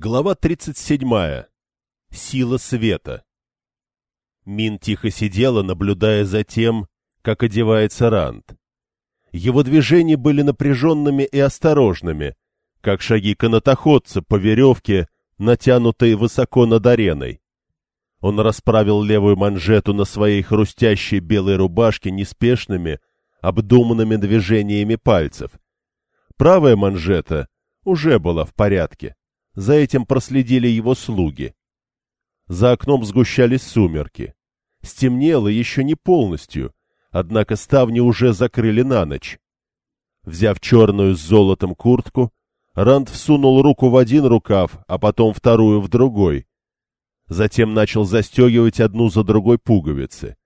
Глава 37. Сила света. Мин тихо сидела, наблюдая за тем, как одевается Ранд. Его движения были напряженными и осторожными, как шаги канатоходца по веревке, натянутой высоко над ареной. Он расправил левую манжету на своей хрустящей белой рубашке неспешными, обдуманными движениями пальцев. Правая манжета уже была в порядке. За этим проследили его слуги. За окном сгущались сумерки. Стемнело еще не полностью, однако ставни уже закрыли на ночь. Взяв черную с золотом куртку, Ранд всунул руку в один рукав, а потом вторую в другой. Затем начал застегивать одну за другой пуговицы.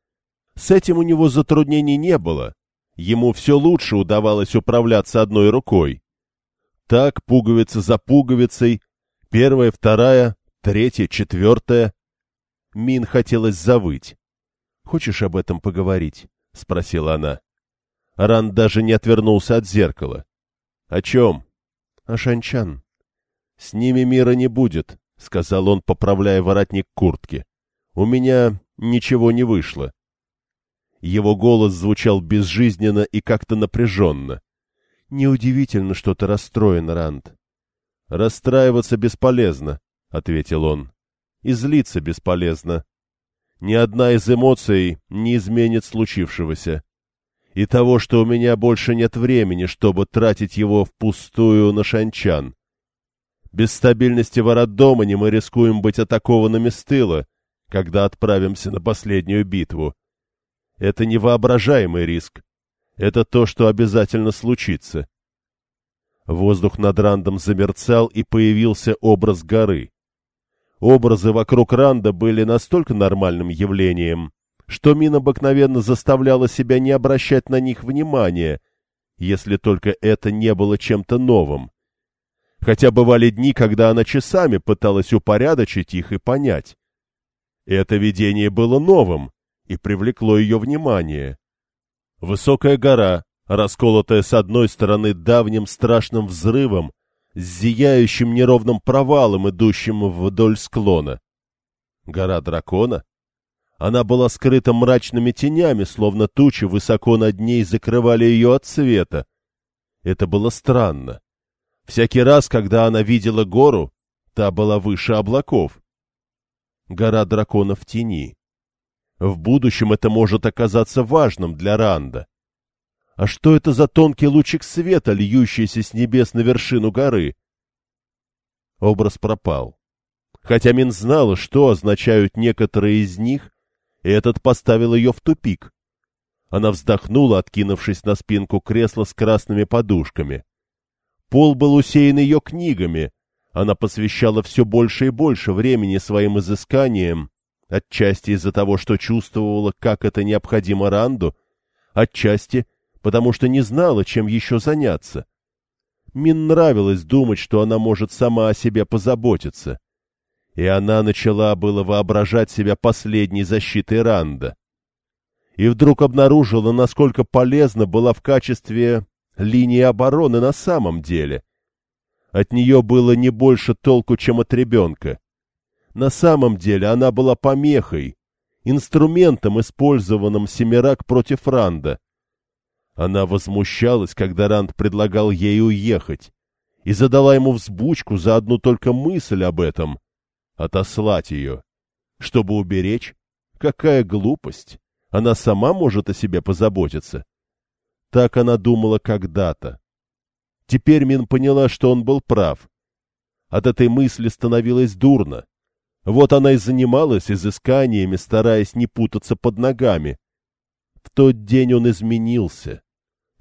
С этим у него затруднений не было. Ему все лучше удавалось управляться одной рукой. Так, пуговица за пуговицей, Первая, вторая, третья, четвертая. Мин хотелось завыть. «Хочешь об этом поговорить?» — спросила она. Ран даже не отвернулся от зеркала. «О чем?» «О Шанчан». «С ними мира не будет», — сказал он, поправляя воротник куртки. «У меня ничего не вышло». Его голос звучал безжизненно и как-то напряженно. «Неудивительно, что ты расстроен, Ранд. «Расстраиваться бесполезно», — ответил он. «И злиться бесполезно. Ни одна из эмоций не изменит случившегося. И того, что у меня больше нет времени, чтобы тратить его впустую на шанчан. Без стабильности в Арадомане мы рискуем быть атакованными с тыла, когда отправимся на последнюю битву. Это невоображаемый риск. Это то, что обязательно случится. Воздух над Рандом замерцал, и появился образ горы. Образы вокруг Ранда были настолько нормальным явлением, что Мин обыкновенно заставляла себя не обращать на них внимания, если только это не было чем-то новым. Хотя бывали дни, когда она часами пыталась упорядочить их и понять. Это видение было новым и привлекло ее внимание. Высокая гора, расколотая с одной стороны давним страшным взрывом, с зияющим неровным провалом, идущим вдоль склона. Гора дракона? Она была скрыта мрачными тенями, словно тучи высоко над ней закрывали ее от света. Это было странно. Всякий раз, когда она видела гору, та была выше облаков. Гора дракона в тени. В будущем это может оказаться важным для Ранда. А что это за тонкий лучик света, льющийся с небес на вершину горы? Образ пропал. Хотя Мин знала, что означают некоторые из них, и этот поставил ее в тупик. Она вздохнула, откинувшись на спинку кресла с красными подушками. Пол был усеян ее книгами. Она посвящала все больше и больше времени своим изысканиям, отчасти из-за того, что чувствовала, как это необходимо Ранду, отчасти потому что не знала, чем еще заняться. Мин нравилось думать, что она может сама о себе позаботиться. И она начала было воображать себя последней защитой Ранда. И вдруг обнаружила, насколько полезна была в качестве линии обороны на самом деле. От нее было не больше толку, чем от ребенка. На самом деле она была помехой, инструментом, использованным Семирак против Ранда — она возмущалась, когда Ранд предлагал ей уехать, и задала ему взбучку за одну только мысль об этом — отослать ее. Чтобы уберечь? Какая глупость! Она сама может о себе позаботиться. Так она думала когда-то. Теперь Мин поняла, что он был прав. От этой мысли становилось дурно. Вот она и занималась изысканиями, стараясь не путаться под ногами. В тот день он изменился.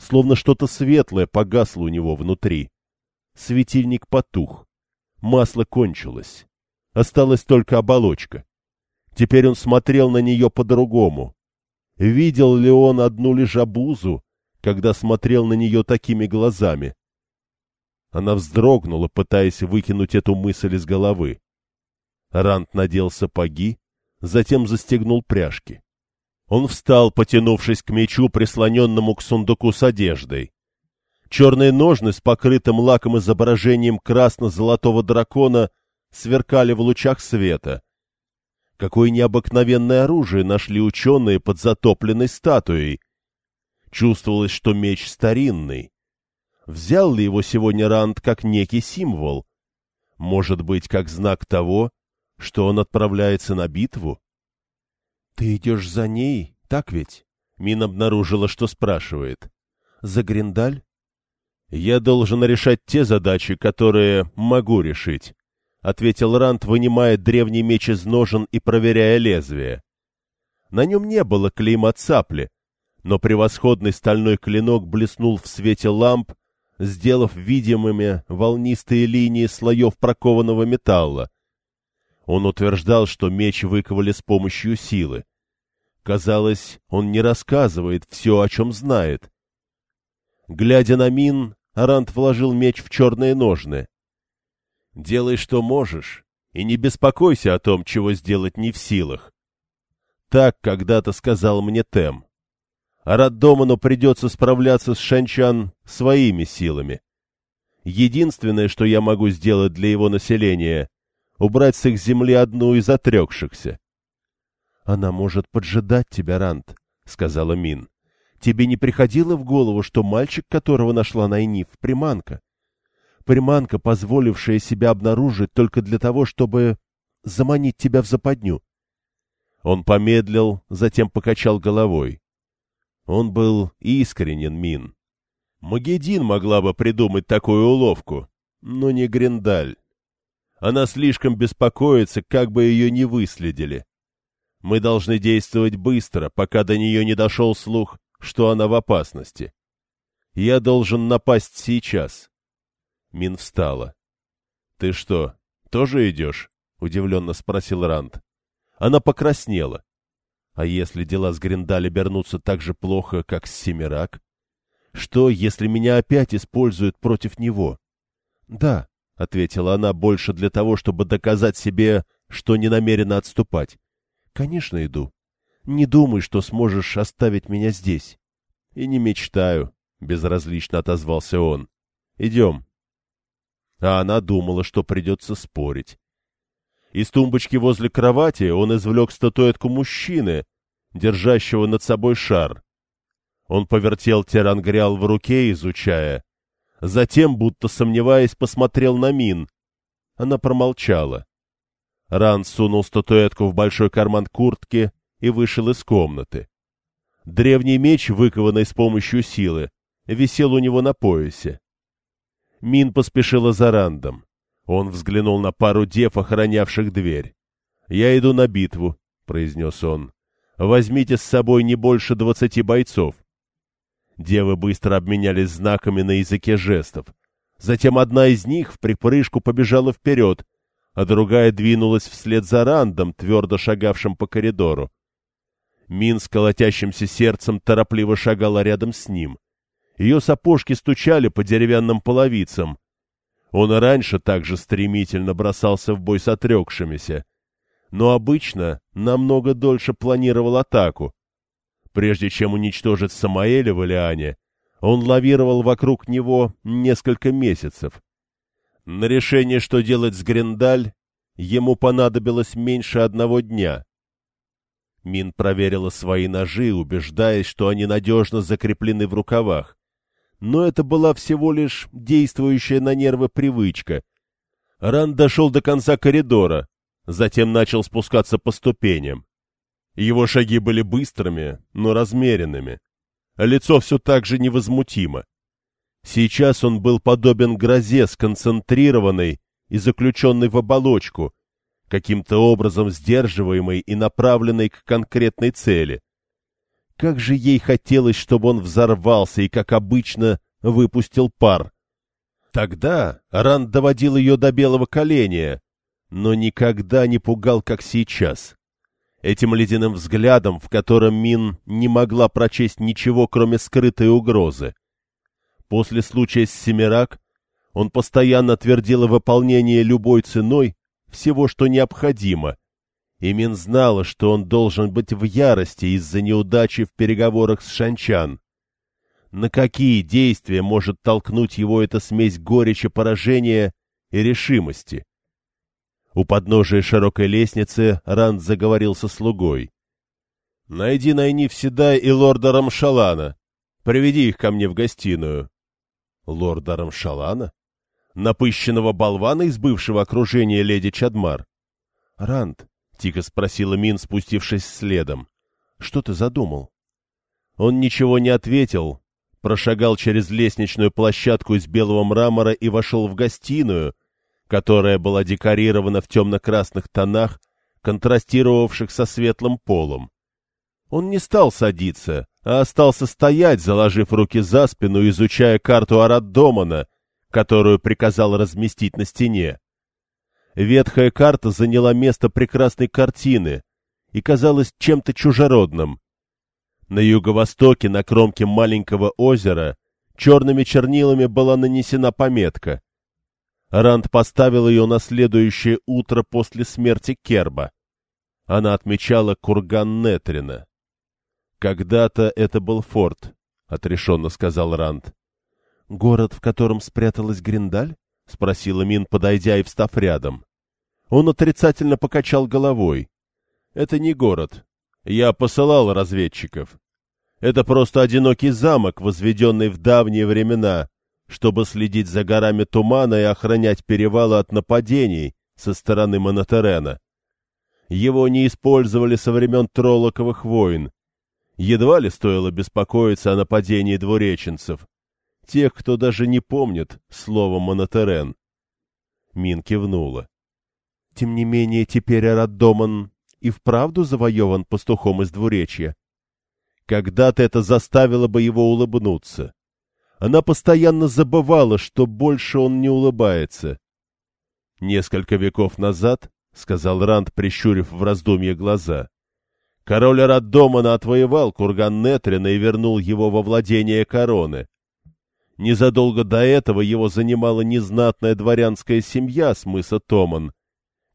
Словно что-то светлое погасло у него внутри. Светильник потух. Масло кончилось. Осталась только оболочка. Теперь он смотрел на нее по-другому. Видел ли он одну лишь обузу, когда смотрел на нее такими глазами? Она вздрогнула, пытаясь выкинуть эту мысль из головы. Рант надел сапоги, затем застегнул пряжки. Он встал, потянувшись к мечу, прислоненному к сундуку с одеждой. Черные ножны с покрытым лаком изображением красно-золотого дракона сверкали в лучах света. Какое необыкновенное оружие нашли ученые под затопленной статуей. Чувствовалось, что меч старинный. Взял ли его сегодня Ранд как некий символ? Может быть, как знак того, что он отправляется на битву? — Ты идешь за ней, так ведь? Мин обнаружила, что спрашивает. — За Гриндаль? — Я должен решать те задачи, которые могу решить, — ответил Ранд, вынимая древний меч из ножен и проверяя лезвие. На нем не было клейма цапли, но превосходный стальной клинок блеснул в свете ламп, сделав видимыми волнистые линии слоев прокованного металла. Он утверждал, что меч выковали с помощью силы. Казалось, он не рассказывает все, о чем знает. Глядя на Мин, Арант вложил меч в черные ножны. «Делай, что можешь, и не беспокойся о том, чего сделать не в силах». Так когда-то сказал мне Тем. А Раддоману придется справляться с Шанчан своими силами. Единственное, что я могу сделать для его населения, убрать с их земли одну из отрекшихся. — Она может поджидать тебя, Рант, — сказала Мин. — Тебе не приходило в голову, что мальчик, которого нашла Найниф, приманка? Приманка, позволившая себя обнаружить только для того, чтобы заманить тебя в западню. Он помедлил, затем покачал головой. Он был искренен, Мин. Магедин могла бы придумать такую уловку, но не Гриндаль. Она слишком беспокоится, как бы ее не выследили. Мы должны действовать быстро, пока до нее не дошел слух, что она в опасности. Я должен напасть сейчас. Мин встала. — Ты что, тоже идешь? — удивленно спросил Ранд. Она покраснела. А если дела с Гриндаль обернутся так же плохо, как с Семирак? Что, если меня опять используют против него? — Да, — ответила она больше для того, чтобы доказать себе, что не намерена отступать. — Конечно, иду. Не думай, что сможешь оставить меня здесь. — И не мечтаю, — безразлично отозвался он. — Идем. А она думала, что придется спорить. Из тумбочки возле кровати он извлек статуэтку мужчины, держащего над собой шар. Он повертел терангриал в руке, изучая. Затем, будто сомневаясь, посмотрел на Мин. Она промолчала. Ран сунул статуэтку в большой карман куртки и вышел из комнаты. Древний меч, выкованный с помощью силы, висел у него на поясе. Мин поспешила за Рандом. Он взглянул на пару дев, охранявших дверь. «Я иду на битву», — произнес он. «Возьмите с собой не больше двадцати бойцов». Девы быстро обменялись знаками на языке жестов. Затем одна из них в припрыжку побежала вперед, а другая двинулась вслед за Рандом, твердо шагавшим по коридору. Мин с колотящимся сердцем торопливо шагала рядом с ним. Ее сапожки стучали по деревянным половицам, он и раньше также стремительно бросался в бой с отрекшимися, но обычно намного дольше планировал атаку. Прежде чем уничтожить Самаэля в Илиане, он лавировал вокруг него несколько месяцев. На решение, что делать с Гриндаль, ему понадобилось меньше одного дня. Мин проверила свои ножи, убеждаясь, что они надежно закреплены в рукавах но это была всего лишь действующая на нервы привычка. Ран дошел до конца коридора, затем начал спускаться по ступеням. Его шаги были быстрыми, но размеренными. Лицо все так же невозмутимо. Сейчас он был подобен грозе, сконцентрированной и заключенной в оболочку, каким-то образом сдерживаемой и направленной к конкретной цели — как же ей хотелось, чтобы он взорвался и, как обычно, выпустил пар. Тогда Ранд доводил ее до белого коленя, но никогда не пугал, как сейчас. Этим ледяным взглядом, в котором Мин не могла прочесть ничего, кроме скрытой угрозы. После случая с Семирак он постоянно твердил о выполнении любой ценой всего, что необходимо, Имин знала, что он должен быть в ярости из-за неудачи в переговорах с Шанчан. На какие действия может толкнуть его эта смесь горечи поражения и решимости? У подножия широкой лестницы Ранд заговорил со слугой. — Найди Найниф Седай и лорда Рамшалана. Приведи их ко мне в гостиную. — Лорда Рамшалана? Напыщенного болвана из бывшего окружения леди Чадмар? — Ранд, — тихо спросила Мин, спустившись следом, — что ты задумал? Он ничего не ответил, прошагал через лестничную площадку из белого мрамора и вошел в гостиную, которая была декорирована в темно-красных тонах, контрастировавших со светлым полом. Он не стал садиться, а остался стоять, заложив руки за спину, изучая карту Араддомана, которую приказал разместить на стене. Ветхая карта заняла место прекрасной картины и казалась чем-то чужеродным. На юго-востоке, на кромке маленького озера, черными чернилами была нанесена пометка Ранд поставил ее на следующее утро после смерти Керба. Она отмечала курган Нетрина. «Когда-то это был форт», — отрешенно сказал Ранд. «Город, в котором спряталась Гриндаль?» — спросила Мин, подойдя и встав рядом. Он отрицательно покачал головой. «Это не город. Я посылал разведчиков. Это просто одинокий замок, возведенный в давние времена, чтобы следить за горами тумана и охранять перевалы от нападений со стороны Монотерена. Его не использовали со времен Троллоковых войн. Едва ли стоило беспокоиться о нападении двуреченцев, тех, кто даже не помнит слово Монотерен. Мин кивнула. Тем не менее, теперь Араддоман и вправду завоеван пастухом из двуречья. Когда-то это заставило бы его улыбнуться. Она постоянно забывала, что больше он не улыбается. Несколько веков назад, — сказал Ранд, прищурив в раздумье глаза, — король Раддомана отвоевал курган Нетрина и вернул его во владение короны. Незадолго до этого его занимала незнатная дворянская семья с мыса Томан,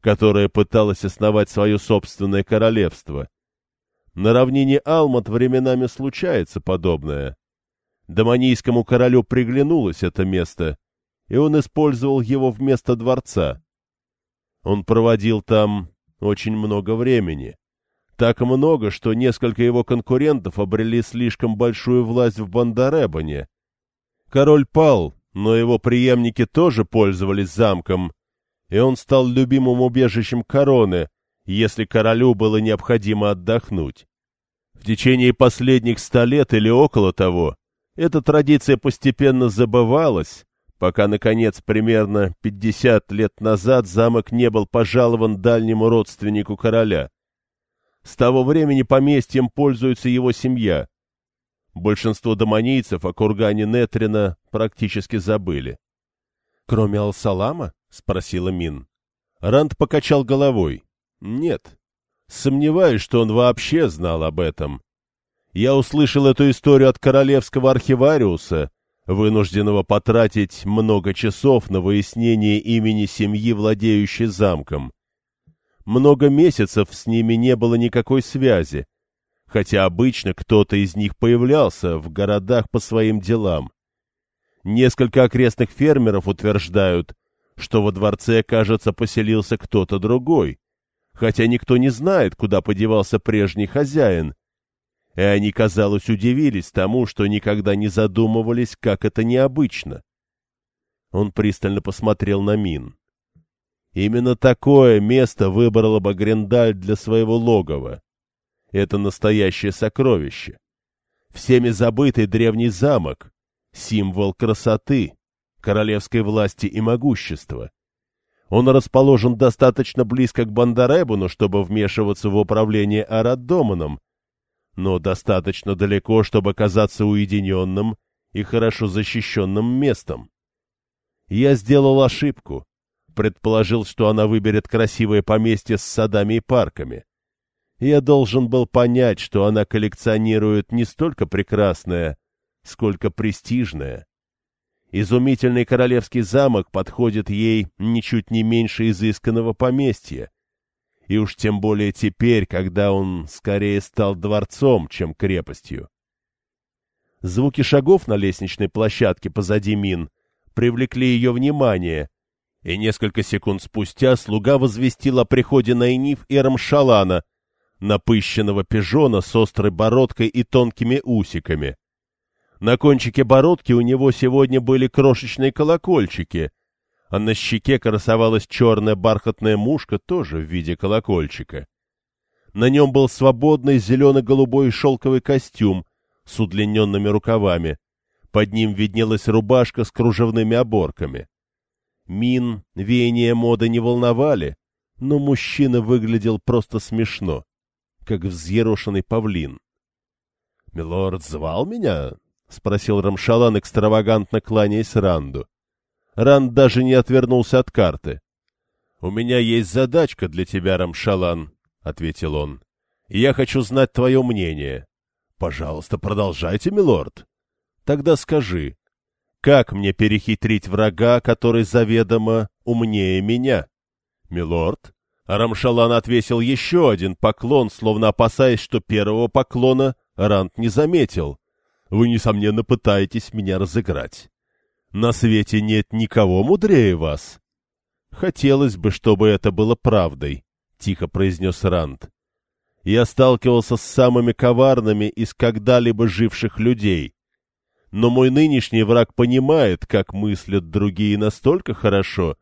которая пыталась основать свое собственное королевство. На равнине Алмат временами случается подобное. Доманийскому королю приглянулось это место, и он использовал его вместо дворца. Он проводил там очень много времени. Так много, что несколько его конкурентов обрели слишком большую власть в Бандаребане. Король пал, но его преемники тоже пользовались замком, и он стал любимым убежищем короны, если королю было необходимо отдохнуть. В течение последних ста лет или около того эта традиция постепенно забывалась, пока, наконец, примерно 50 лет назад замок не был пожалован дальнему родственнику короля. С того времени поместьем пользуется его семья. Большинство домонийцев о кургане Нетрина практически забыли. — Кроме Алсалама? — спросила Мин. Ранд покачал головой. — Нет. Сомневаюсь, что он вообще знал об этом. Я услышал эту историю от королевского архивариуса, вынужденного потратить много часов на выяснение имени семьи, владеющей замком. Много месяцев с ними не было никакой связи, хотя обычно кто-то из них появлялся в городах по своим делам. Несколько окрестных фермеров утверждают, что во дворце, кажется, поселился кто-то другой, хотя никто не знает, куда подевался прежний хозяин, и они, казалось, удивились тому, что никогда не задумывались, как это необычно. Он пристально посмотрел на Мин. Именно такое место выбрала бы Грендаль для своего логова. Это настоящее сокровище. Всеми забытый древний замок, символ красоты, королевской власти и могущества. Он расположен достаточно близко к Бандаребуну, чтобы вмешиваться в управление Араддоманом, но достаточно далеко, чтобы казаться уединенным и хорошо защищенным местом. Я сделал ошибку, предположил, что она выберет красивое поместье с садами и парками. Я должен был понять, что она коллекционирует не столько прекрасное, сколько престижное. Изумительный королевский замок подходит ей ничуть не меньше изысканного поместья, и уж тем более теперь, когда он скорее стал дворцом, чем крепостью. Звуки шагов на лестничной площадке позади Мин привлекли ее внимание, И несколько секунд спустя слуга возвестил о приходе Найниф и Рамшалана, напыщенного пижона с острой бородкой и тонкими усиками. На кончике бородки у него сегодня были крошечные колокольчики, а на щеке красовалась черная бархатная мушка тоже в виде колокольчика. На нем был свободный зелено-голубой шелковый костюм с удлиненными рукавами. Под ним виднелась рубашка с кружевными оборками. Мин, веяния моды не волновали, но мужчина выглядел просто смешно, как взъерошенный павлин. — Милорд звал меня? — спросил Рамшалан, экстравагантно кланяясь Ранду. Ранд даже не отвернулся от карты. — У меня есть задачка для тебя, Рамшалан, — ответил он. — Я хочу знать твое мнение. — Пожалуйста, продолжайте, милорд. — Тогда скажи, как мне перехитрить врага, который заведомо умнее меня? — Милорд? Рамшалан отвесил еще один поклон, словно опасаясь, что первого поклона Ранд не заметил. — Вы, несомненно, пытаетесь меня разыграть. На свете нет никого мудрее вас. — Хотелось бы, чтобы это было правдой, — тихо произнес Ранд. Я сталкивался с самыми коварными из когда-либо живших людей. Но мой нынешний враг понимает, как мыслят другие настолько хорошо,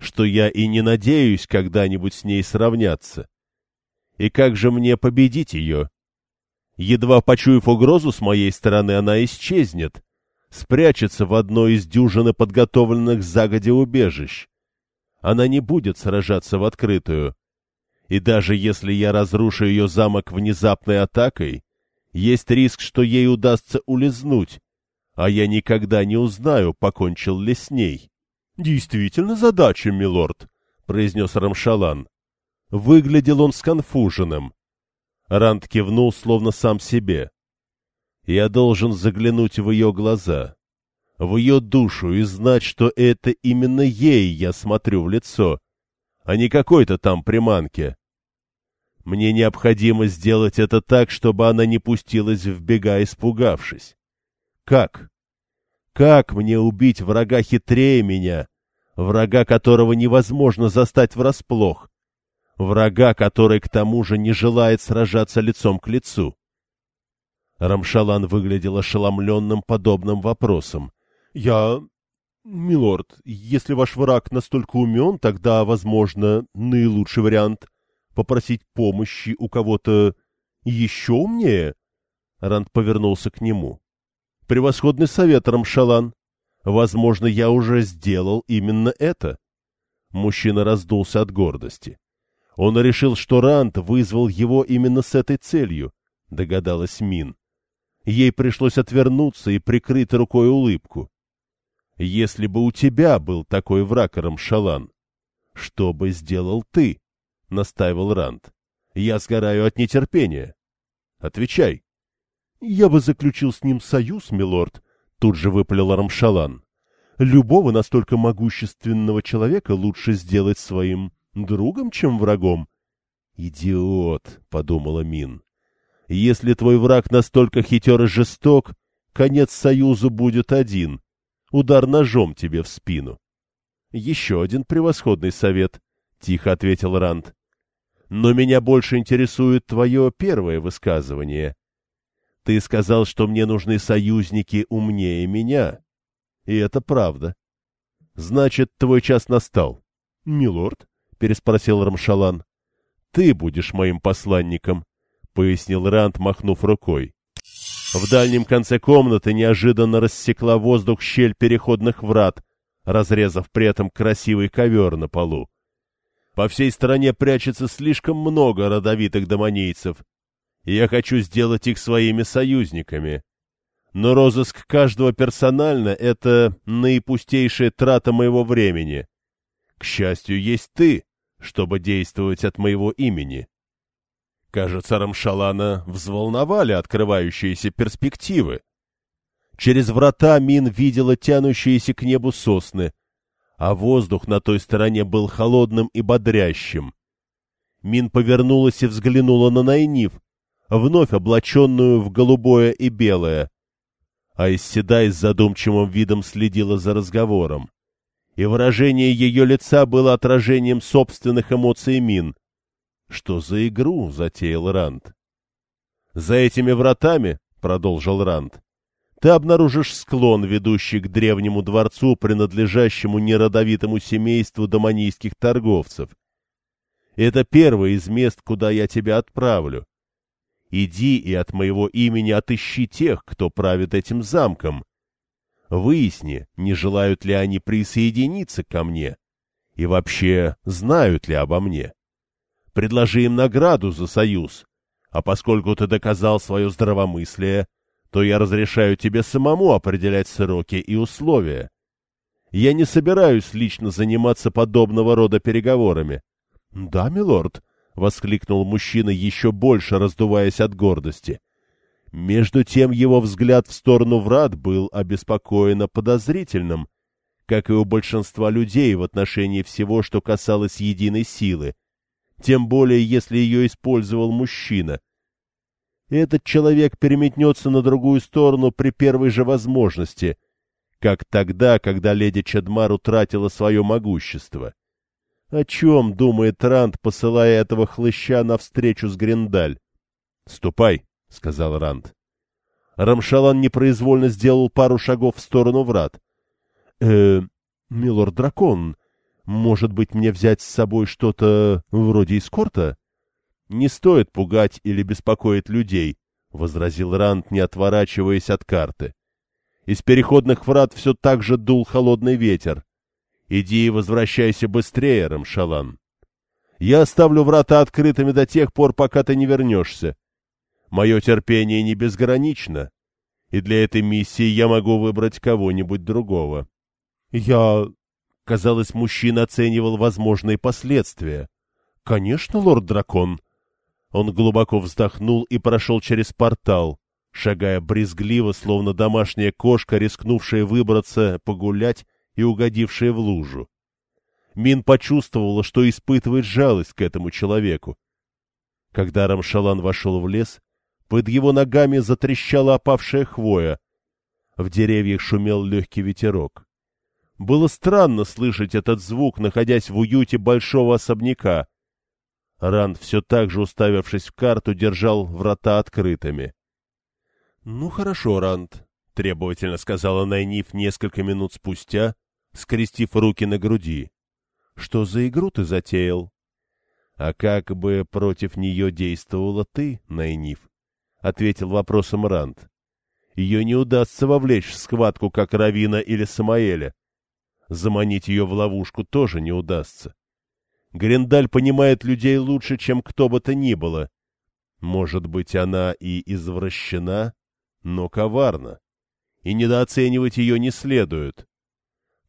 что я и не надеюсь когда-нибудь с ней сравняться. И как же мне победить ее? Едва почуяв угрозу с моей стороны, она исчезнет, спрячется в одной из дюжины подготовленных загоди убежищ. Она не будет сражаться в открытую. И даже если я разрушу ее замок внезапной атакой, есть риск, что ей удастся улизнуть, а я никогда не узнаю, покончил ли с ней. — Действительно задача, милорд, — произнес Рамшалан. Выглядел он сконфуженным. Ранд кивнул, словно сам себе. Я должен заглянуть в ее глаза, в ее душу и знать, что это именно ей я смотрю в лицо, а не какой-то там приманке. Мне необходимо сделать это так, чтобы она не пустилась в бега, испугавшись. Как? Как мне убить врага хитрее меня, врага, которого невозможно застать врасплох, врага, который к тому же не желает сражаться лицом к лицу? Рамшалан выглядел ошеломленным подобным вопросом. — Я... Милорд, если ваш враг настолько умен, тогда, возможно, наилучший вариант — попросить помощи у кого-то еще умнее? Ранд повернулся к нему. — Превосходный совет, Рамшалан. Возможно, я уже сделал именно это. Мужчина раздулся от гордости. Он решил, что Ранд вызвал его именно с этой целью, догадалась Мин. Ей пришлось отвернуться и прикрыть рукой улыбку. Если бы у тебя был такой враг, Рамшалан, что бы сделал ты? — настаивал Ранд. — Я сгораю от нетерпения. Отвечай. — Я бы заключил с ним союз, милорд, — тут же выпалил Рамшалан. — Любого настолько могущественного человека лучше сделать своим другом, чем врагом. — Идиот, — подумала Мин. Если твой враг настолько хитер и жесток, конец союзу будет один — удар ножом тебе в спину. — Еще один превосходный совет, — тихо ответил Ранд. — Но меня больше интересует твое первое высказывание. Ты сказал, что мне нужны союзники умнее меня. И это правда. Значит, твой час настал. — Милорд? — переспросил Рамшалан. — Ты будешь моим посланником. — пояснил Ранд, махнув рукой. В дальнем конце комнаты неожиданно рассекла воздух щель переходных врат, разрезав при этом красивый ковер на полу. По всей стране прячется слишком много родовитых домонийцев, и я хочу сделать их своими союзниками. Но розыск каждого персонально — это наипустейшая трата моего времени. К счастью, есть ты, чтобы действовать от моего имени. Кажется, Рамшалана взволновали открывающиеся перспективы. Через врата Мин видела тянущиеся к небу сосны, а воздух на той стороне был холодным и бодрящим. Мин повернулась и взглянула на Найниф, вновь облаченную в голубое и белое. А Исседай с задумчивым видом следила за разговором. и выражение ее лица было отражением собственных эмоций Мин. Что за игру затеял Ранд? «За этими вратами, — продолжил Ранд, — ты обнаружишь склон, ведущий к древнему дворцу, принадлежащему неродовитому семейству доманийских торговцев. Это первое из мест, куда я тебя отправлю. Иди и от моего имени отыщи тех, кто правит этим замком. Выясни, не желают ли они присоединиться ко мне, и вообще знают ли обо мне. Предложи им награду за союз, а поскольку ты доказал свое здравомыслие, то я разрешаю тебе самому определять сроки и условия. Я не собираюсь лично заниматься подобного рода переговорами. — Да, милорд, — воскликнул мужчина, еще больше раздуваясь от гордости. Между тем его взгляд в сторону врат был обеспокоенно подозрительным, как и у большинства людей в отношении всего, что касалось единой силы, тем более если ее использовал мужчина. Этот человек переметнется на другую сторону при первой же возможности, как тогда, когда леди Чадмар утратила свое могущество. О чем думает Ранд, посылая этого хлыща навстречу с Гриндаль? — Ступай, — сказал Ранд. Рамшалан непроизвольно сделал пару шагов в сторону врат. — Э, милорд дракон, может быть, мне взять с собой что-то вроде эскорта? — Не стоит пугать или беспокоить людей, — возразил Ранд, не отворачиваясь от карты. Из переходных врат все так же дул холодный ветер. Иди и возвращайся быстрее, Рамшалан. Я оставлю врата открытыми до тех пор, пока ты не вернешься. Мое терпение не безгранично, и для этой миссии я могу выбрать кого-нибудь другого. Я... Казалось, мужчина оценивал возможные последствия. Конечно, лорд-дракон. Он глубоко вздохнул и прошел через портал, шагая брезгливо, словно домашняя кошка, рискнувшая выбраться, погулять и угодившая в лужу. Мин почувствовала, что испытывает жалость к этому человеку. Когда Рамшалан вошел в лес, под его ногами затрещала опавшая хвоя. В деревьях шумел легкий ветерок. Было странно слышать этот звук, находясь в уюте большого особняка. Ранд, все так же уставившись в карту, держал врата открытыми. — Ну хорошо, Ранд, — требовательно сказала Найниф несколько минут спустя, скрестив руки на груди. — Что за игру ты затеял? — А как бы против нее действовала ты, Найниф? — ответил вопросом Ранд. — Ее не удастся вовлечь в схватку, как Равина или Самаэля. Заманить ее в ловушку тоже не удастся. Гриндаль понимает людей лучше, чем кто бы то ни было. Может быть, она и извращена, но коварна, и недооценивать ее не следует.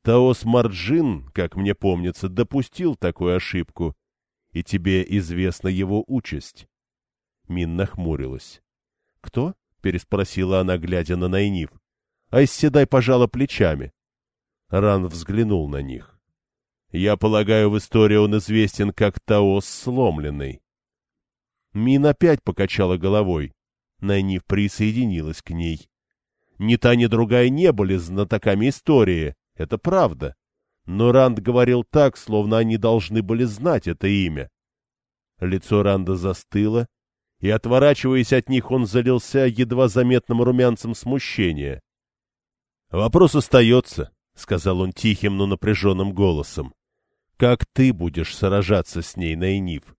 Таос Марджин, как мне помнится, допустил такую ошибку, и тебе известна его участь. Мин нахмурилась. — Кто? — переспросила она, глядя на Найниф. Айсседай пожала плечами. Ран взглянул на них. — Я полагаю, в истории он известен как Таос Сломленный. Мин опять покачала головой. Найниф присоединилась к ней. Ни та, ни другая не были знатоками истории, это правда. Но Ранд говорил так, словно они должны были знать это имя. Лицо Ранда застыло, и, отворачиваясь от них, он залился едва заметным румянцем смущения. — Вопрос остается, — сказал он тихим, но напряженным голосом. — Как ты будешь сражаться с ней, Найниф?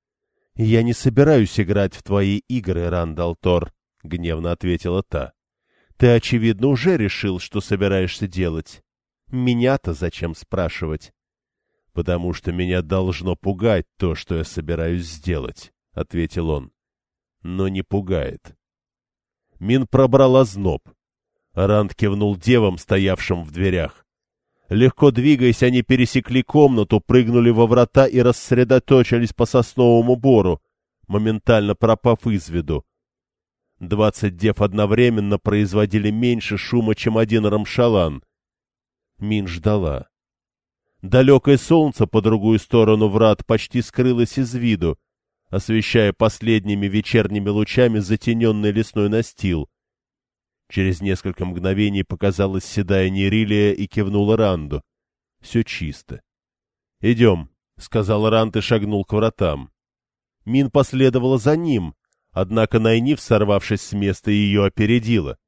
— Я не собираюсь играть в твои игры, Рандалтор, — гневно ответила та. — Ты, очевидно, уже решил, что собираешься делать. Меня-то зачем спрашивать? — Потому что меня должно пугать то, что я собираюсь сделать, — ответил он. — Но не пугает. Мин пробрала зноб. Ранд кивнул девам, стоявшим в дверях. Легко двигаясь, они пересекли комнату, прыгнули во врата и рассредоточились по сосновому бору, моментально пропав из виду. Двадцать дев одновременно производили меньше шума, чем один рамшалан. Мин ждала. Далекое солнце по другую сторону врат почти скрылось из виду, освещая последними вечерними лучами затененный лесной настил. Через несколько мгновений показалась седая Нерилия и кивнула Ранду. Все чисто. — Идем, — сказал Рант и шагнул к вратам. Мин последовала за ним, однако Найниф, сорвавшись с места, ее опередила.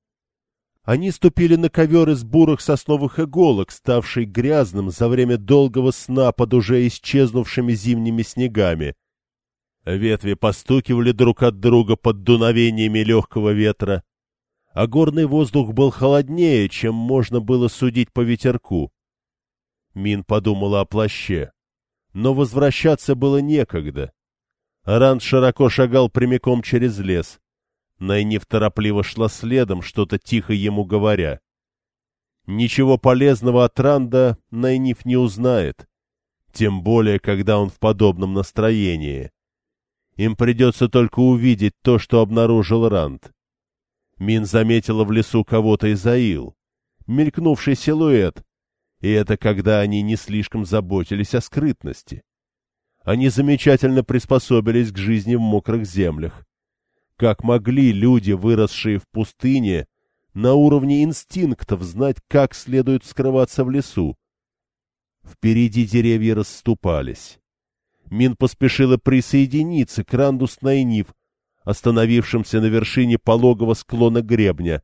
Они ступили на ковер из бурых сосновых иголок, ставший грязным за время долгого сна под уже исчезнувшими зимними снегами. Ветви постукивали друг от друга под дуновениями легкого ветра, а горный воздух был холоднее, чем можно было судить по ветерку. Мин подумала о плаще, но возвращаться было некогда. Ранд широко шагал прямиком через лес. Найниф торопливо шла следом, что-то тихо ему говоря. Ничего полезного от Ранда Найниф не узнает, тем более, когда он в подобном настроении. Им придется только увидеть то, что обнаружил Ранд. Мин заметила в лесу кого-то из Аил, мелькнувший силуэт, и это когда они не слишком заботились о скрытности. Они замечательно приспособились к жизни в мокрых землях. Как могли люди, выросшие в пустыне, на уровне инстинктов знать, как следует скрываться в лесу? Впереди деревья расступались. Мин поспешила присоединиться к Ранду с Найниф, остановившимся на вершине пологого склона гребня.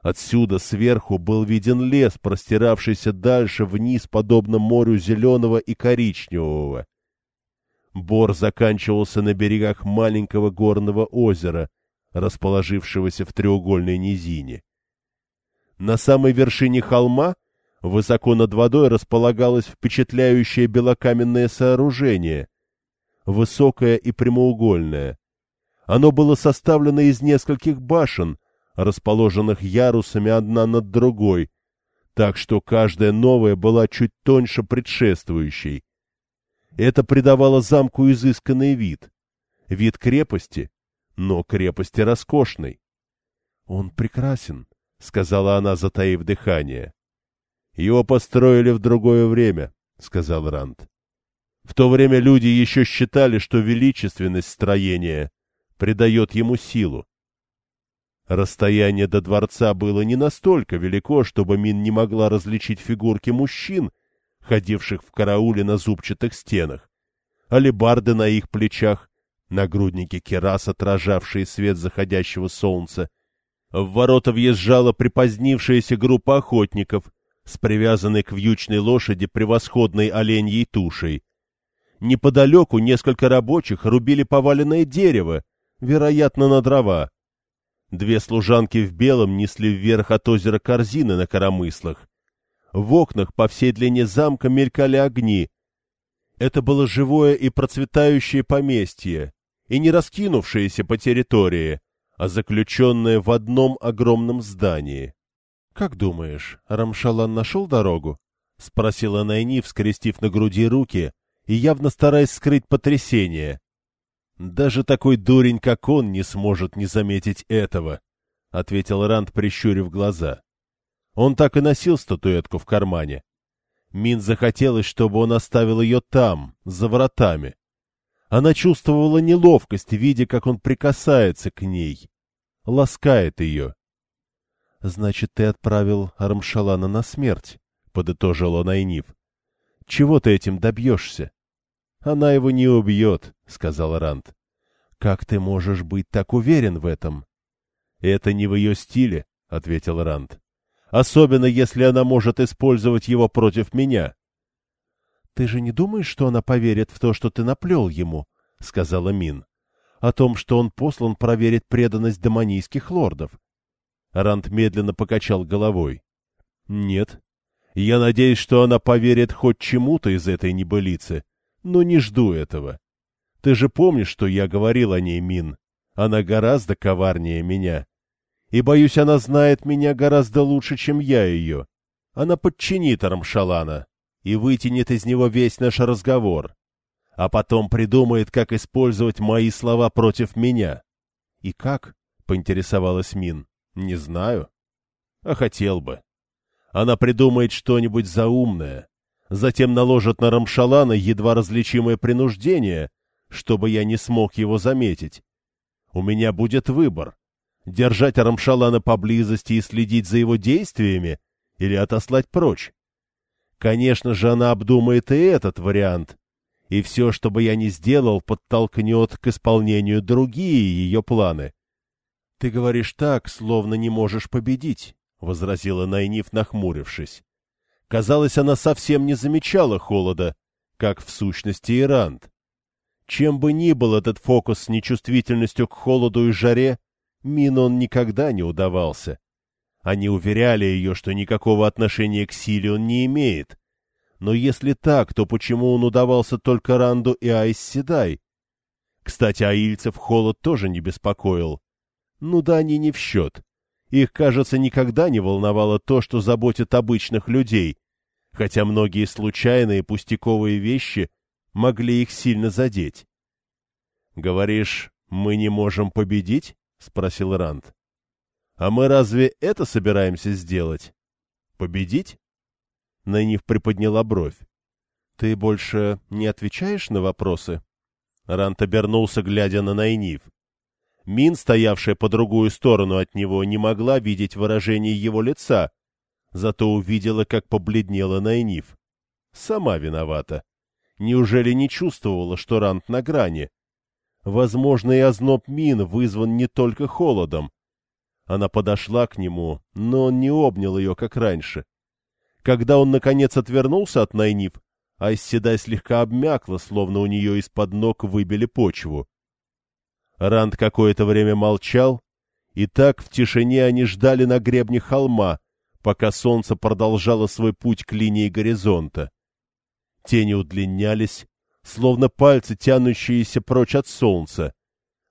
Отсюда сверху был виден лес, простиравшийся дальше вниз, подобно морю зеленого и коричневого. Бор заканчивался на берегах маленького горного озера, расположившегося в треугольной низине. На самой вершине холма, высоко над водой, располагалось впечатляющее белокаменное сооружение, высокое и прямоугольное. Оно было составлено из нескольких башен, расположенных ярусами одна над другой, так что каждая новая была чуть тоньше предшествующей. Это придавало замку изысканный вид. Вид крепости, но крепости роскошной. — Он прекрасен, — сказала она, затаив дыхание. — Его построили в другое время, — сказал Ранд. В то время люди еще считали, что величественность строения придает ему силу. Расстояние до дворца было не настолько велико, чтобы Мин не могла различить фигурки мужчин, ходивших в карауле на зубчатых стенах, алебарды на их плечах, нагрудники керас, отражавшие свет заходящего солнца. В ворота въезжала припозднившаяся группа охотников с привязанной к вьючной лошади превосходной оленьей тушей. Неподалеку несколько рабочих рубили поваленное дерево, вероятно, на дрова. Две служанки в белом несли вверх от озера корзины на коромыслах. В окнах по всей длине замка мелькали огни. Это было живое и процветающее поместье, и не раскинувшееся по территории, а заключенное в одном огромном здании. — Как думаешь, Рамшалан нашел дорогу? — спросила Найни, вскрестив на груди руки и явно стараясь скрыть потрясение. «Даже такой дурень, как он, не сможет не заметить этого», — ответил Ранд, прищурив глаза. Он так и носил статуэтку в кармане. Мин захотелось, чтобы он оставил ее там, за вратами. Она чувствовала неловкость, видя, как он прикасается к ней, ласкает ее. — Значит, ты отправил Армшалана на смерть, — подытожила Найниф. — Чего ты этим добьешься? Она его не убьет, — сказал Ранд. — Как ты можешь быть так уверен в этом? — Это не в ее стиле, — ответил Ранд. — Особенно, если она может использовать его против меня. — Ты же не думаешь, что она поверит в то, что ты наплел ему? — сказала Мин. — О том, что он послан проверить преданность демонийских лордов. Ранд медленно покачал головой. — Нет. Я надеюсь, что она поверит хоть чему-то из этой небылицы, но не жду этого. Ты же помнишь, что я говорил о ней, Мин? Она гораздо коварнее меня. И, боюсь, она знает меня гораздо лучше, чем я ее. Она подчинит Рамшалана и вытянет из него весь наш разговор. А потом придумает, как использовать мои слова против меня. — И как? — поинтересовалась Мин. — Не знаю. А хотел бы. Она придумает что-нибудь заумное, затем наложит на Рамшалана едва различимое принуждение, чтобы я не смог его заметить. У меня будет выбор — держать Рамшалана поблизости и следить за его действиями или отослать прочь. Конечно же, она обдумает и этот вариант, и все, что бы я ни сделал, подтолкнет к исполнению другие ее планы. — Ты говоришь так, словно не можешь победить, — возразила Найниф, нахмурившись. Казалось, она совсем не замечала холода, как в сущности Ирант. Чем бы ни был этот фокус с нечувствительностью к холоду и жаре, Мин он никогда не удавался. Они уверяли ее, что никакого отношения к силе он не имеет. Но если так, то почему он удавался только Ранду и Айс? Кстати, аильцев холод тоже не беспокоил. Ну да они не в счет. Их, кажется, никогда не волновало то, что заботит обычных людей, хотя многие случайные пустяковые вещи могли их сильно задеть. — Говоришь, мы не можем победить? — спросил Ранд. — А мы разве это собираемся сделать? Победить? Найниф приподняла бровь. — Ты больше не отвечаешь на вопросы? Рант обернулся, глядя на Найниф. Мин, стоявшая по другую сторону от него, не могла видеть выражение его лица, зато увидела, как побледнела Найниф. Сама виновата. Неужели не чувствовала, что Рант на грани? Возможно, и озноб Мин вызван не только холодом. Она подошла к нему, но он не обнял ее, как раньше. Когда он, наконец, отвернулся от Найниф, Айсседай слегка обмякла, словно у нее из-под ног выбили почву. Ранд какое-то время молчал, и так в тишине они ждали на гребне холма, пока солнце продолжало свой путь к линии горизонта. Тени удлинялись, словно пальцы, тянущиеся прочь от солнца.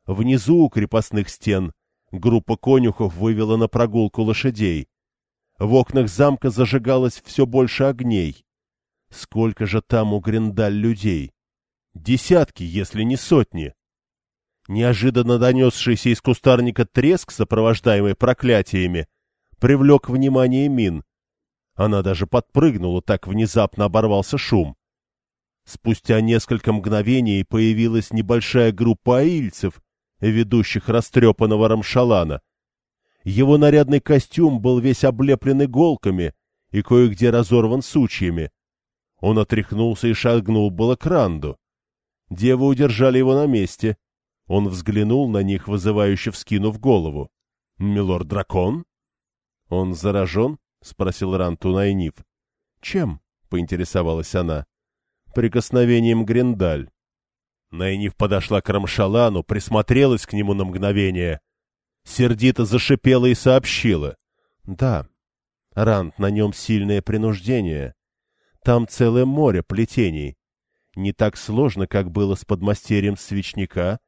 Внизу у крепостных стен группа конюхов вывела на прогулку лошадей. В окнах замка зажигалось все больше огней. Сколько же там у Гриндаль людей? Десятки, если не сотни. Неожиданно донесшийся из кустарника треск, сопровождаемый проклятиями, привлек внимание Мин. Она даже подпрыгнула, так внезапно оборвался шум. Спустя несколько мгновений появилась небольшая группа аильцев, ведущих растрепанного рамшалана. Его нарядный костюм был весь облеплен иголками и кое-где разорван сучьями. Он отряхнулся и шагнул было к Ранду. Девы удержали его на месте — он взглянул на них, вызывающе вскинув голову. — Милорд-дракон? — Он заражен? — спросил Ранту Найниф. — Чем? — поинтересовалась она. — Прикосновением Гриндаль. Найниф подошла к Рамшалану, присмотрелась к нему на мгновение. Сердито зашипела и сообщила. — Да, Рант, на нем сильное принуждение. Там целое море плетений. Не так сложно, как было с подмастерьем свечника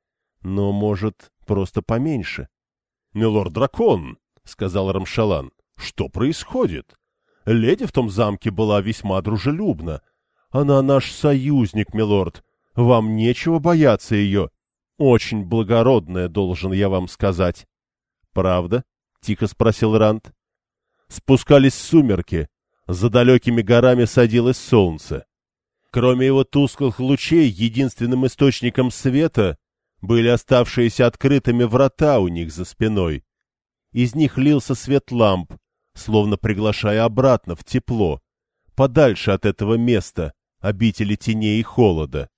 но, может, просто поменьше. — Милорд-дракон, — сказал Рамшалан, — что происходит? Леди в том замке была весьма дружелюбна. Она наш союзник, милорд. Вам нечего бояться ее. Очень благородная, должен я вам сказать. — Правда? — тихо спросил Ранд. Спускались сумерки. За далекими горами садилось солнце. Кроме его тусклых лучей, единственным источником света были оставшиеся открытыми врата у них за спиной. Из них лился свет ламп, словно приглашая обратно в тепло, подальше от этого места, обители теней и холода.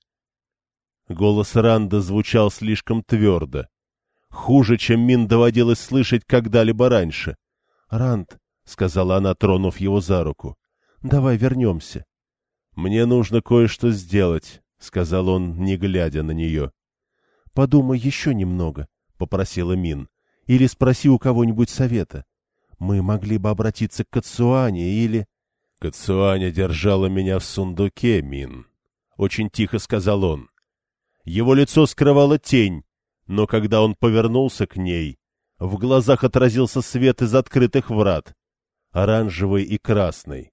Голос Ранда звучал слишком твердо. Хуже, чем Мин доводилось слышать когда-либо раньше. — Ранд, — сказала она, тронув его за руку, — давай вернемся. — Мне нужно кое-что сделать, — сказал он, не глядя на нее. — Подумай еще немного, — попросила Мин. — Или спроси у кого-нибудь совета. Мы могли бы обратиться к Кацуане или... — Кацуаня держала меня в сундуке, Мин, — очень тихо сказал он. Его лицо скрывало тень, но когда он повернулся к ней, в глазах отразился свет из открытых врат, оранжевый и красный.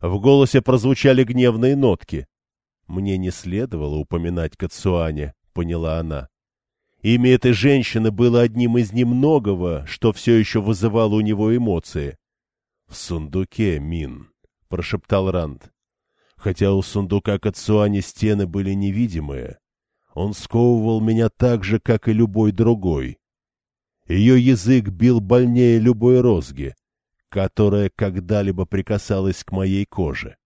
В голосе прозвучали гневные нотки. Мне не следовало упоминать Кацуане, поняла она. Имя этой женщины было одним из немногого, что все еще вызывало у него эмоции. — В сундуке, Мин, — прошептал Ранд. Хотя у сундука Кацуани стены были невидимые, он сковывал меня так же, как и любой другой. Ее язык бил больнее любой розги, которая когда-либо прикасалась к моей коже.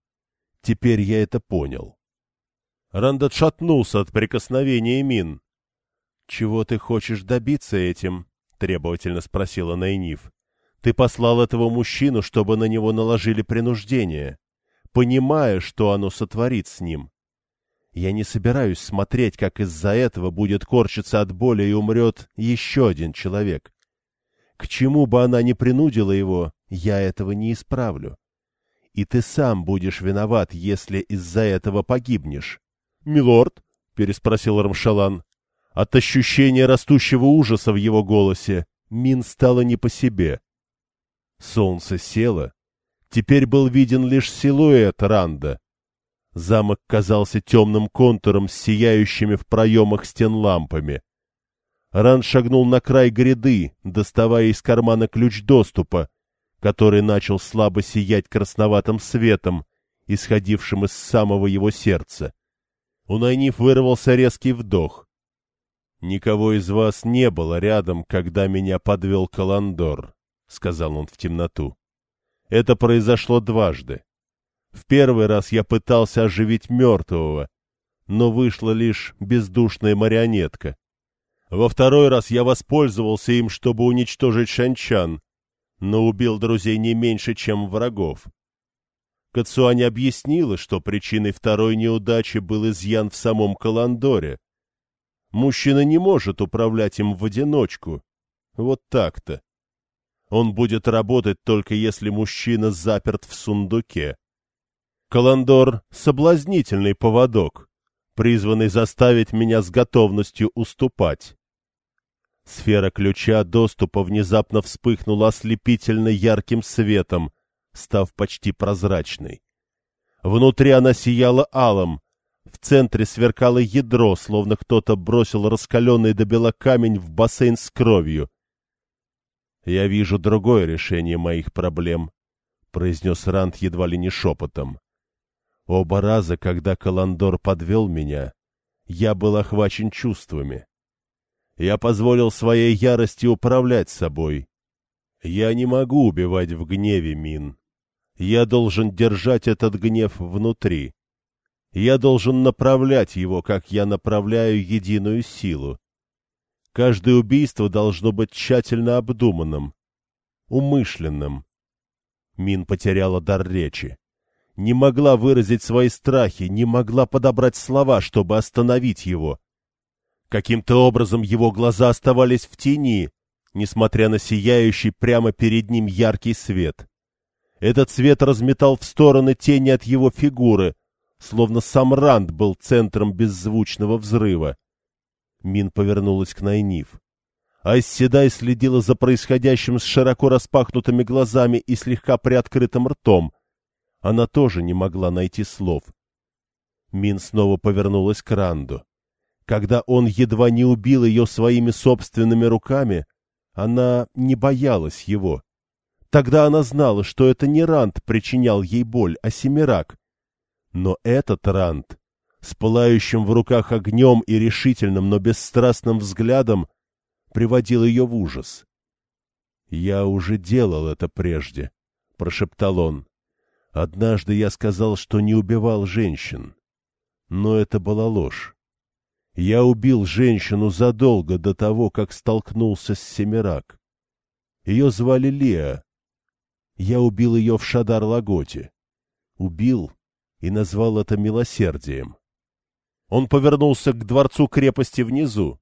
Теперь я это понял. Ранд отшатнулся от прикосновения Мин. — Чего ты хочешь добиться этим? — требовательно спросила Найниф. — Ты послал этого мужчину, чтобы на него наложили принуждение, понимая, что оно сотворит с ним. Я не собираюсь смотреть, как из-за этого будет корчиться от боли и умрет еще один человек. К чему бы она ни принудила его, я этого не исправлю. И ты сам будешь виноват, если из-за этого погибнешь. — Милорд? — переспросил Рамшалан. От ощущения растущего ужаса в его голосе Мин стало не по себе. Солнце село. Теперь был виден лишь силуэт Ранда. Замок казался темным контуром с сияющими в проемах стен лампами. Ранд шагнул на край гряды, доставая из кармана ключ доступа, который начал слабо сиять красноватым светом, исходившим из самого его сердца. У Найниф вырвался резкий вдох. «Никого из вас не было рядом, когда меня подвел Каландор», — сказал он в темноту. «Это произошло дважды. В первый раз я пытался оживить мертвого, но вышла лишь бездушная марионетка. Во второй раз я воспользовался им, чтобы уничтожить Шанчан, но убил друзей не меньше, чем врагов. Кацуань объяснила, что причиной второй неудачи был изъян в самом Каландоре. Мужчина не может управлять им в одиночку. Вот так-то. Он будет работать только если мужчина заперт в сундуке. Каландор — соблазнительный поводок, призванный заставить меня с готовностью уступать. Сфера ключа доступа внезапно вспыхнула ослепительно ярким светом, став почти прозрачной. Внутри она сияла алым, в центре сверкало ядро, словно кто-то бросил раскаленный до бела камень в бассейн с кровью. «Я вижу другое решение моих проблем», — произнес Ранд едва ли не шепотом. «Оба раза, когда Каландор подвел меня, я был охвачен чувствами. Я позволил своей ярости управлять собой. Я не могу убивать в гневе, Мин. Я должен держать этот гнев внутри. Я должен направлять его, как я направляю единую силу. Каждое убийство должно быть тщательно обдуманным, умышленным. Мин потеряла дар речи. Не могла выразить свои страхи, не могла подобрать слова, чтобы остановить его. Каким-то образом его глаза оставались в тени, несмотря на сияющий прямо перед ним яркий свет. Этот свет разметал в стороны тени от его фигуры, словно сам Ранд был центром беззвучного взрыва. Мин повернулась к Найниф. Айсседай следила за происходящим с широко распахнутыми глазами и слегка приоткрытым ртом. Она тоже не могла найти слов. Мин снова повернулась к Ранду. Когда он едва не убил ее своими собственными руками, она не боялась его. Тогда она знала, что это не Рант причинял ей боль, а Семирак. Но этот Рант, с пылающим в руках огнем и решительным, но бесстрастным взглядом, приводил ее в ужас. «Я уже делал это прежде», — прошептал он. «Однажды я сказал, что не убивал женщин. Но это была ложь. Я убил женщину задолго до того, как столкнулся с Семирак. Ее звали Леа, я убил ее в Шадар-Лаготе. Убил и назвал это милосердием. Он повернулся к дворцу крепости внизу.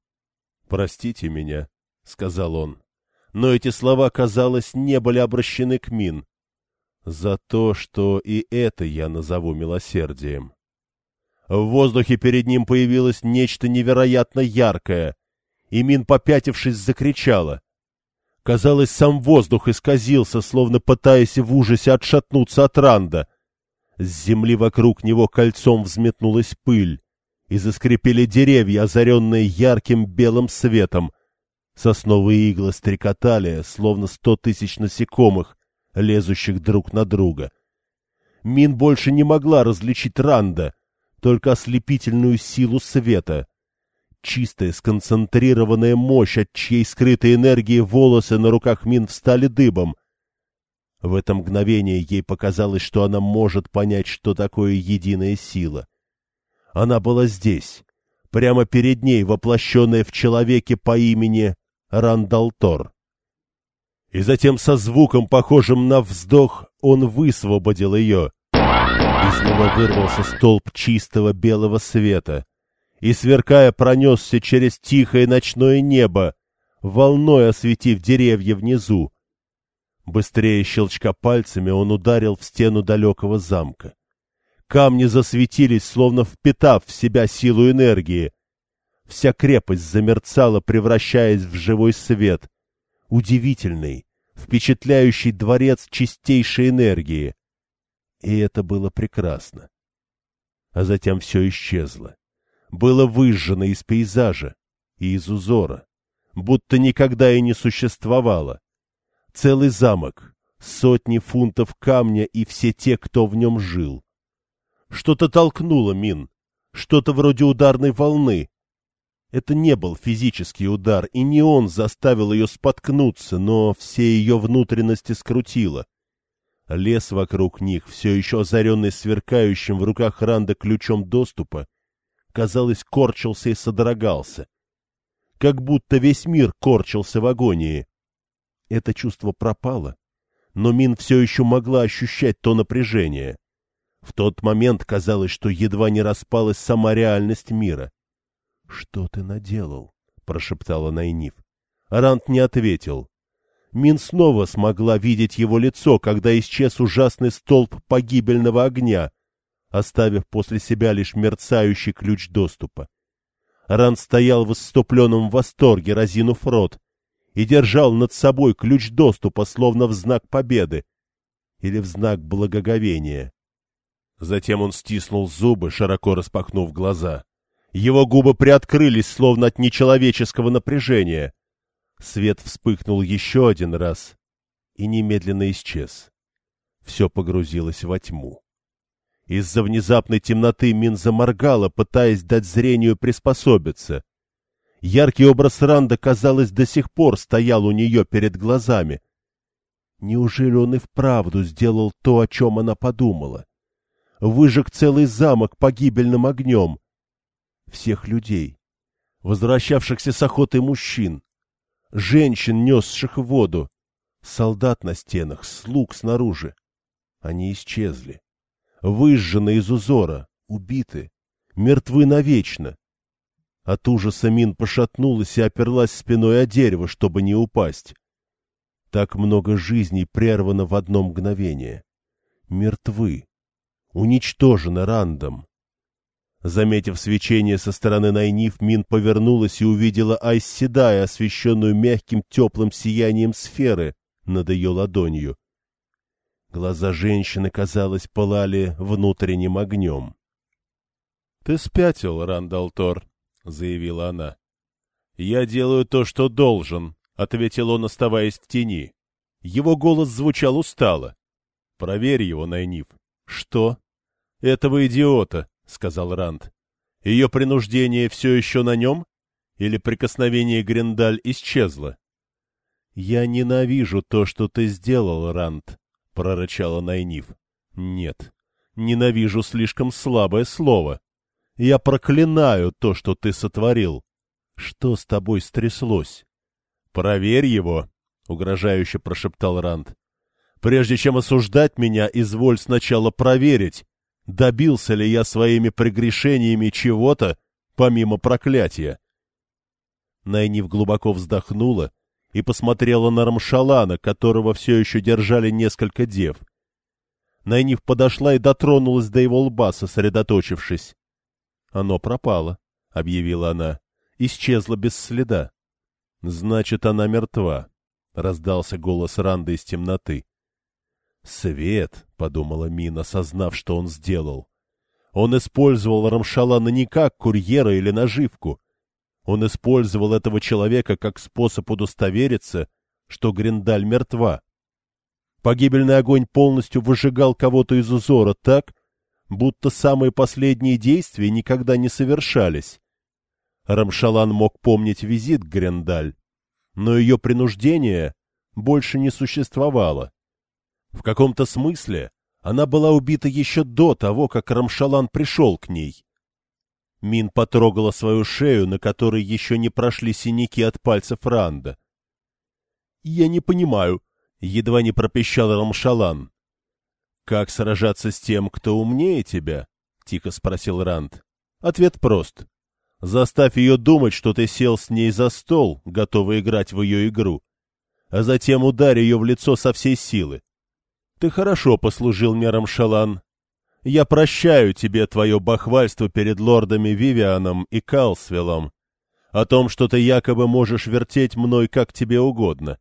«Простите меня», — сказал он, — но эти слова, казалось, не были обращены к Мин. За то, что и это я назову милосердием. В воздухе перед ним появилось нечто невероятно яркое, и Мин, попятившись, закричала. Казалось, сам воздух исказился, словно пытаясь в ужасе отшатнуться от Ранда. С земли вокруг него кольцом взметнулась пыль, и заскрипели деревья, озаренные ярким белым светом. Сосновые иглы стрекотали, словно сто тысяч насекомых, лезущих друг на друга. Мин больше не могла различить Ранда, только ослепительную силу света — Чистая, сконцентрированная мощь, от чьей скрытой энергии волосы на руках Мин встали дыбом. В это мгновение ей показалось, что она может понять, что такое единая сила. Она была здесь, прямо перед ней, воплощенная в человеке по имени Рандалтор. И затем со звуком, похожим на вздох, он высвободил ее. Из него вырвался столб чистого белого света и, сверкая, пронесся через тихое ночное небо, волной осветив деревья внизу. Быстрее щелчка пальцами он ударил в стену далекого замка. Камни засветились, словно впитав в себя силу энергии. Вся крепость замерцала, превращаясь в живой свет. Удивительный, впечатляющий дворец чистейшей энергии. И это было прекрасно. А затем все исчезло. Было выжжено из пейзажа и из узора, будто никогда и не существовало. Целый замок, сотни фунтов камня и все те, кто в нем жил. Что-то толкнуло Мин, что-то вроде ударной волны. Это не был физический удар, и не он заставил ее споткнуться, но все ее внутренности скрутило. Лес вокруг них, все еще озаренный сверкающим в руках Ранда ключом доступа, казалось, корчился и содрогался. Как будто весь мир корчился в агонии. Это чувство пропало, но Мин все еще могла ощущать то напряжение. В тот момент казалось, что едва не распалась сама реальность мира. — Что ты наделал? — прошептала Найниф. Рант не ответил. Мин снова смогла видеть его лицо, когда исчез ужасный столб погибельного огня, оставив после себя лишь мерцающий ключ доступа. Ран стоял в исступленном восторге, разинув рот, и держал над собой ключ доступа, словно в знак победы или в знак благоговения. Затем он стиснул зубы, широко распахнув глаза. Его губы приоткрылись, словно от нечеловеческого напряжения. Свет вспыхнул еще один раз и немедленно исчез. Все погрузилось во тьму. Из-за внезапной темноты Мин заморгала, пытаясь дать зрению приспособиться. Яркий образ Ранда, казалось, до сих пор стоял у нее перед глазами. Неужели он и вправду сделал то, о чем она подумала? Выжег целый замок погибельным огнем. Всех людей, возвращавшихся с охоты мужчин, женщин, несших воду, солдат на стенах, слуг снаружи. Они исчезли, выжжены из узора, убиты, мертвы навечно. От ужаса Мин пошатнулась и оперлась спиной о дерево, чтобы не упасть. Так много жизней прервано в одно мгновение. Мертвы. Уничтожены рандом. Заметив свечение со стороны Найниф, Мин повернулась и увидела Айс Седая, освещенную мягким теплым сиянием сферы над ее ладонью. Глаза женщины, казалось, пылали внутренним огнем. — Ты спятил, Рандалтор, — заявила она. — Я делаю то, что должен, — ответил он, оставаясь в тени. Его голос звучал устало. — Проверь его, Найниф. — Что? — Этого идиота, — сказал Ранд. — Ее принуждение все еще на нем? Или прикосновение Гриндаль исчезло? — Я ненавижу то, что ты сделал, Ранд, — прорычала Найниф. — Нет, ненавижу слишком слабое слово. Я проклинаю то, что ты сотворил. Что с тобой стряслось? — Проверь его, — угрожающе прошептал Ранд. — Прежде чем осуждать меня, изволь сначала проверить, добился ли я своими прегрешениями чего-то, помимо проклятия. Найнив глубоко вздохнула и посмотрела на Рамшалана, которого все еще держали несколько дев. Найнив подошла и дотронулась до его лба, сосредоточившись. Оно пропало, — объявила она. Исчезло без следа. — Значит, она мертва, — раздался голос Ранды из темноты. «Свет», — подумала Мина, осознав, что он сделал. Он использовал Рамшалана не как курьера или наживку. Он использовал этого человека как способ удостовериться, что Гриндаль мертва. Погибельный огонь полностью выжигал кого-то из узора так, будто самые последние действия никогда не совершались. Рамшалан мог помнить визит к Грендаль, но ее принуждение больше не существовало. В каком-то смысле она была убита еще до того, как Рамшалан пришел к ней. Мин потрогала свою шею, на которой еще не прошли синяки от пальцев Ранда. — Я не понимаю, — едва не пропищал Рамшалан. — Как сражаться с тем, кто умнее тебя? — тихо спросил Ранд. Ответ прост. Заставь ее думать, что ты сел с ней за стол, готовый играть в ее игру, а затем ударь ее в лицо со всей силы. Ты хорошо послужил мне, Рамшалан. Я прощаю тебе твое бахвальство перед лордами Вивианом и Калсвелом о том, что ты якобы можешь вертеть мной как тебе угодно.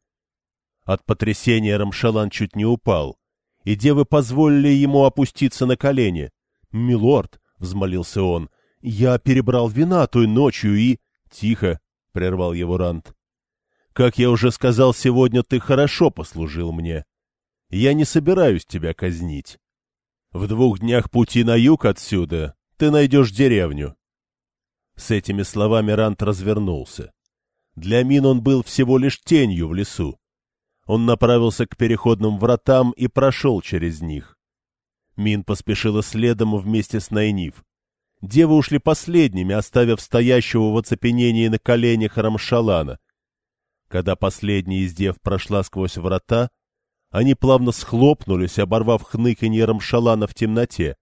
От потрясения Рамшалан чуть не упал, и девы позволили ему опуститься на колени. «Милорд», — взмолился он, — «я перебрал вина той ночью и...» «Тихо», — прервал его Рант. «Как я уже сказал сегодня, ты хорошо послужил мне. Я не собираюсь тебя казнить. В двух днях пути на юг отсюда ты найдешь деревню. С этими словами Рант развернулся. Для Мин он был всего лишь тенью в лесу. Он направился к переходным вратам и прошел через них. Мин поспешила следом вместе с Найниф. Девы ушли последними, оставив стоящего в оцепенении на коленях Рамшалана. Когда последняя из дев прошла сквозь врата, они плавно схлопнулись, оборвав хныканье Рамшалана в темноте.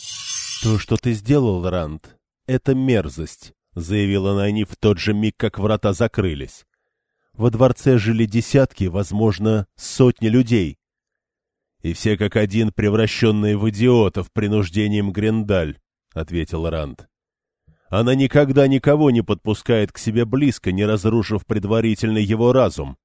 — То, что ты сделал, Ранд, — это мерзость, — заявила Найни в тот же миг, как врата закрылись. Во дворце жили десятки, возможно, сотни людей. И все как один превращенные в идиотов принуждением Грендаль, — ответил Ранд. Она никогда никого не подпускает к себе близко, не разрушив предварительно его разум.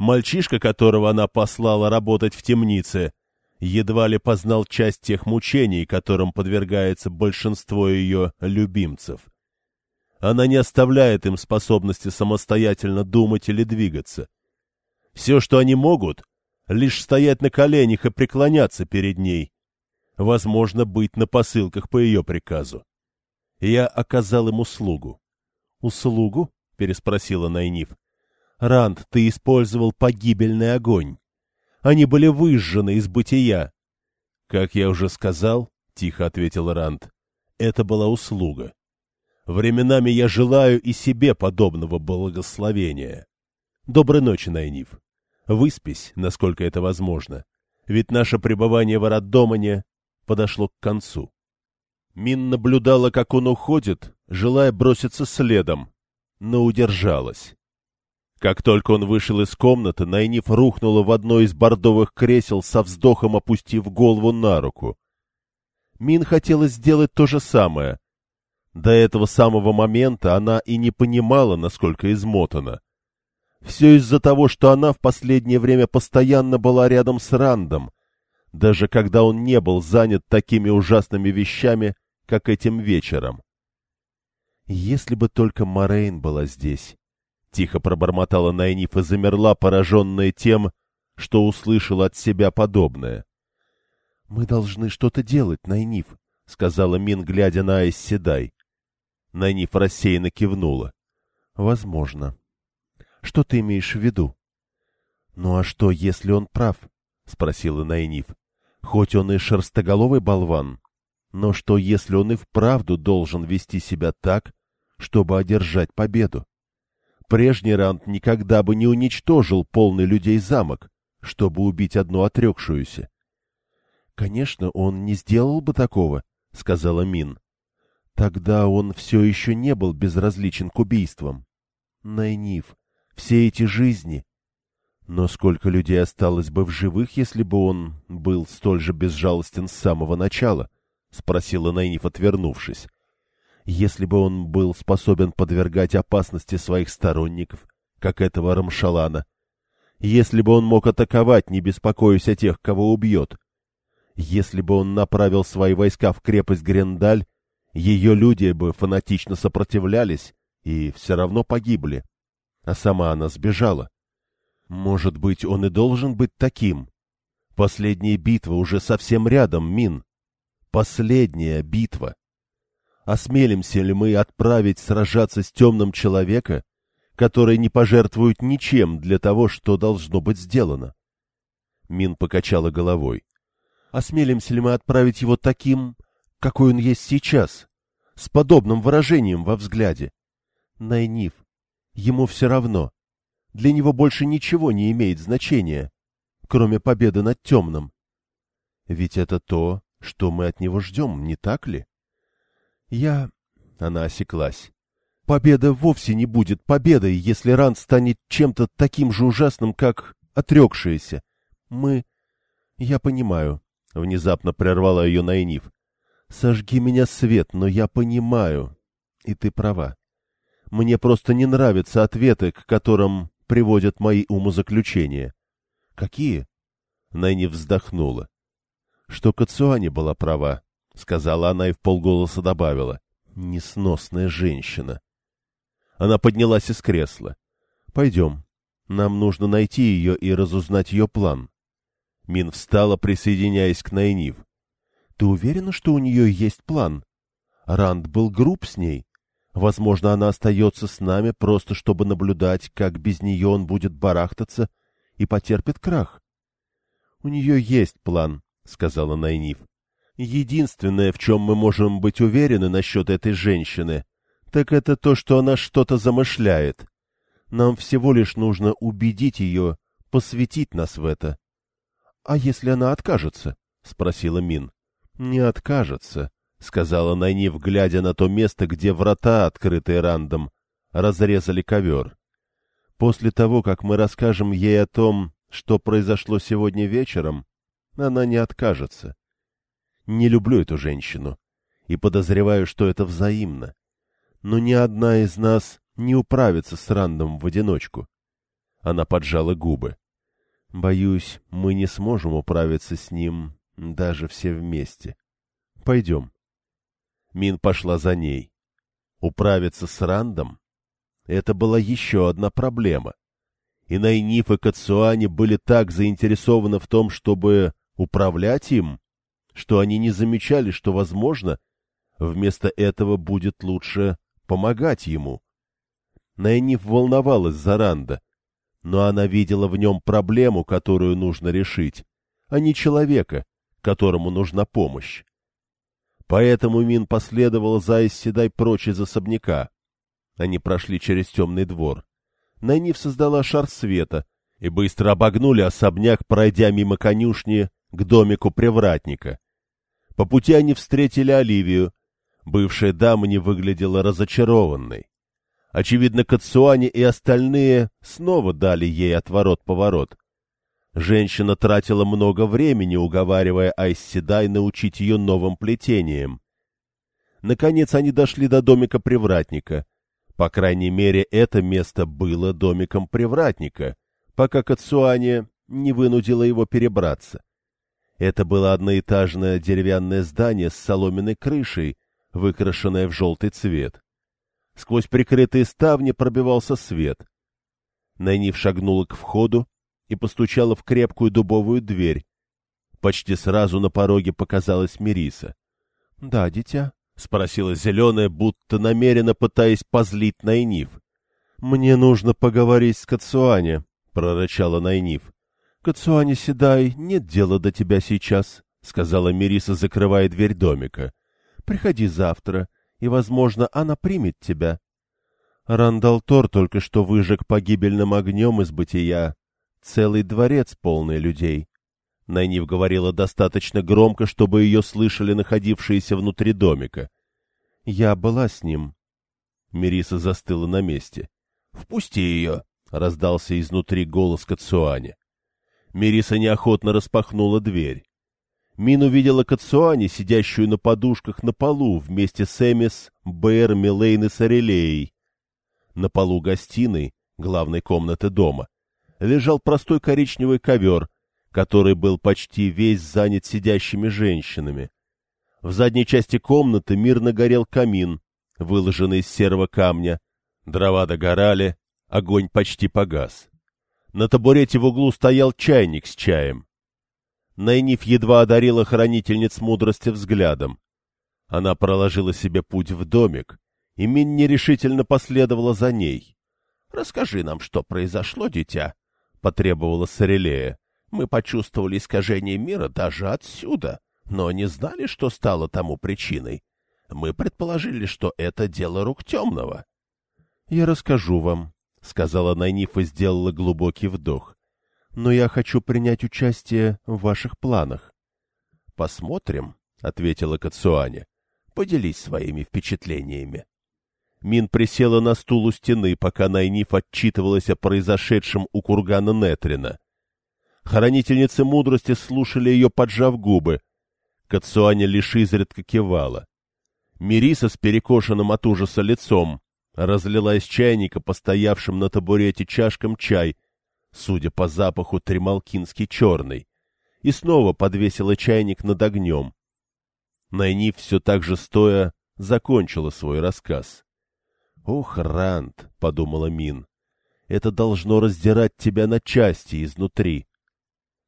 Мальчишка, которого она послала работать в темнице, едва ли познал часть тех мучений, которым подвергается большинство ее любимцев. Она не оставляет им способности самостоятельно думать или двигаться. Все, что они могут, лишь стоять на коленях и преклоняться перед ней, возможно, быть на посылках по ее приказу. Я оказал им услугу. — Услугу? — переспросила Найниф. Ранд, ты использовал погибельный огонь. Они были выжжены из бытия. — Как я уже сказал, — тихо ответил Ранд, — это была услуга. Временами я желаю и себе подобного благословения. Доброй ночи, Найниф. Выспись, насколько это возможно, ведь наше пребывание в Араддомане подошло к концу. Мин наблюдала, как он уходит, желая броситься следом, но удержалась. Как только он вышел из комнаты, Найниф рухнула в одно из бордовых кресел со вздохом опустив голову на руку. Мин хотела сделать то же самое. До этого самого момента она и не понимала, насколько измотана. Все из-за того, что она в последнее время постоянно была рядом с Рандом, даже когда он не был занят такими ужасными вещами, как этим вечером. Если бы только Морейн была здесь. — тихо пробормотала Найниф и замерла, пораженная тем, что услышала от себя подобное. — Мы должны что-то делать, Найниф, — сказала Мин, глядя на Айс Седай. Найниф рассеянно кивнула. — Возможно. — Что ты имеешь в виду? — Ну а что, если он прав? — спросила Найниф. — Хоть он и шерстоголовый болван, но что, если он и вправду должен вести себя так, чтобы одержать победу? Прежний Рант никогда бы не уничтожил полный людей замок, чтобы убить одну отрекшуюся. — Конечно, он не сделал бы такого, — сказала Мин. Тогда он все еще не был безразличен к убийствам. Найниф, все эти жизни. Но сколько людей осталось бы в живых, если бы он был столь же безжалостен с самого начала? — спросила Найниф, отвернувшись. Если бы он был способен подвергать опасности своих сторонников, как этого Рамшалана, если бы он мог атаковать, не беспокоясь о тех, кого убьет, если бы он направил свои войска в крепость Грендаль, ее люди бы фанатично сопротивлялись и все равно погибли, а сама она сбежала. Может быть, он и должен быть таким. Последняя битва уже совсем рядом, Мин. Последняя битва. Осмелимся ли мы отправить сражаться с темным человека, который не пожертвует ничем для того, что должно быть сделано? Мин покачала головой. Осмелимся ли мы отправить его таким, какой он есть сейчас, с подобным выражением во взгляде? Найниф, ему все равно. Для него больше ничего не имеет значения, кроме победы над темным. Ведь это то, что мы от него ждем, не так ли? Я... Она осеклась. Победа вовсе не будет победой, если Ран станет чем-то таким же ужасным, как отрекшиеся. Мы... Я понимаю. Внезапно прервала ее Найниф. Сожги меня свет, но я понимаю. И ты права. Мне просто не нравятся ответы, к которым приводят мои умозаключения. Какие? Найниф вздохнула. Что Кацуани была права, сказала она и в полголоса добавила. Несносная женщина. Она поднялась из кресла. — Пойдем. Нам нужно найти ее и разузнать ее план. Мин встала, присоединяясь к Найнив. — Ты уверена, что у нее есть план? Ранд был груб с ней. Возможно, она остается с нами просто, чтобы наблюдать, как без нее он будет барахтаться и потерпит крах. — У нее есть план, — сказала Найнив. — Единственное, в чем мы можем быть уверены насчет этой женщины, так это то, что она что-то замышляет. Нам всего лишь нужно убедить ее, посвятить нас в это. — А если она откажется? — спросила Мин. — Не откажется, — сказала Найнив, глядя на то место, где врата, открытые рандом, разрезали ковер. После того, как мы расскажем ей о том, что произошло сегодня вечером, она не откажется. Не люблю эту женщину и подозреваю, что это взаимно но ни одна из нас не управится с Рандом в одиночку. Она поджала губы. Боюсь, мы не сможем управиться с ним даже все вместе. Пойдем. Мин пошла за ней. Управиться с Рандом? Это была еще одна проблема. И Найниф и Кацуани были так заинтересованы в том, чтобы управлять им, что они не замечали, что, возможно, вместо этого будет лучше помогать ему. Найниф волновалась за Ранда, но она видела в нем проблему, которую нужно решить, а не человека, которому нужна помощь. Поэтому Мин последовал за Исседай прочь из особняка. Они прошли через темный двор. Найниф создала шар света и быстро обогнули особняк, пройдя мимо конюшни к домику привратника. По пути они встретили Оливию, Бывшая дама не выглядела разочарованной. Очевидно, Кацуани и остальные снова дали ей отворот-поворот. Женщина тратила много времени, уговаривая Айсседай научить ее новым плетениям. Наконец они дошли до домика привратника. По крайней мере, это место было домиком привратника, пока Кацуани не вынудила его перебраться. Это было одноэтажное деревянное здание с соломенной крышей, выкрашенная в желтый цвет. Сквозь прикрытые ставни пробивался свет. Найниф шагнула к входу и постучала в крепкую дубовую дверь. Почти сразу на пороге показалась Мириса. — Да, дитя? — спросила зеленая, будто намеренно пытаясь позлить Найниф. — Мне нужно поговорить с Кацуане, — прорычала Найниф. — Кацуане Седай, нет дела до тебя сейчас, — сказала Мириса, закрывая дверь домика. Приходи завтра, и, возможно, она примет тебя. Рандал Тор только что выжег погибельным огнем из бытия целый дворец, полный людей. Найнив говорила достаточно громко, чтобы ее слышали находившиеся внутри домика. Я была с ним. Мириса застыла на месте. — Впусти ее! — раздался изнутри голос Кацуани. Мириса неохотно распахнула дверь. Мин увидела Кацуани, сидящую на подушках на полу вместе с Эмис, Бэр, Милейн и Сорелеей. На полу гостиной, главной комнаты дома, лежал простой коричневый ковер, который был почти весь занят сидящими женщинами. В задней части комнаты мирно горел камин, выложенный из серого камня. Дрова догорали, огонь почти погас. На табурете в углу стоял чайник с чаем. Найниф едва одарила хранительниц мудрости взглядом. Она проложила себе путь в домик, и Мин нерешительно последовала за ней. — Расскажи нам, что произошло, дитя, — потребовала Сорелея. — Мы почувствовали искажение мира даже отсюда, но не знали, что стало тому причиной. Мы предположили, что это дело рук темного. — Я расскажу вам, — сказала Найниф и сделала глубокий вдох. — Но я хочу принять участие в ваших планах. — Посмотрим, — ответила Кацуаня. — Поделись своими впечатлениями. Мин присела на стул у стены, пока Найниф отчитывалась о произошедшем у кургана Нетрина. Хранительницы мудрости слушали ее, поджав губы. Кацуаня лишь изредка кивала. Мириса с перекошенным от ужаса лицом разлила из чайника, постоявшим на табурете чашкам чай, судя по запаху тремалкинский черный, и снова подвесила чайник над огнем. Найниф все так же стоя закончила свой рассказ. «Ох, Ранд!» — подумала Мин. «Это должно раздирать тебя на части изнутри».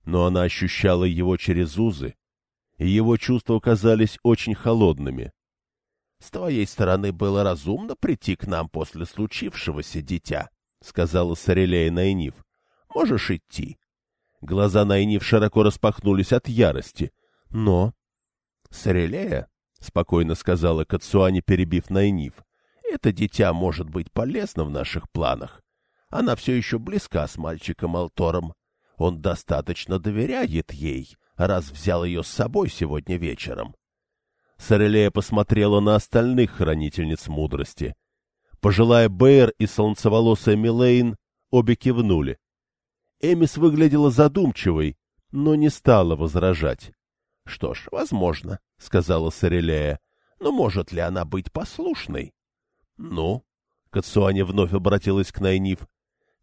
Но она ощущала его через узы, и его чувства казались очень холодными. — С твоей стороны было разумно прийти к нам после случившегося, дитя, — сказала Сорелея Найниф. — Можешь идти. Глаза Найниф широко распахнулись от ярости. — Но... — Сорелея, — спокойно сказала Кацуани, перебив Найниф, это дитя может быть полезно в наших планах. Она все еще близка с мальчиком Алтором. Он достаточно доверяет ей, раз взял ее с собой сегодня вечером. Сорелея посмотрела на остальных хранительниц мудрости. Пожилая Бэйр и солнцеволосая Милейн обе кивнули. Эмис выглядела задумчивой, но не стала возражать. — Что ж, возможно, — сказала Сорелея. — Но может ли она быть послушной? «Ну?» — Кацуаня вновь обратилась к Найниф.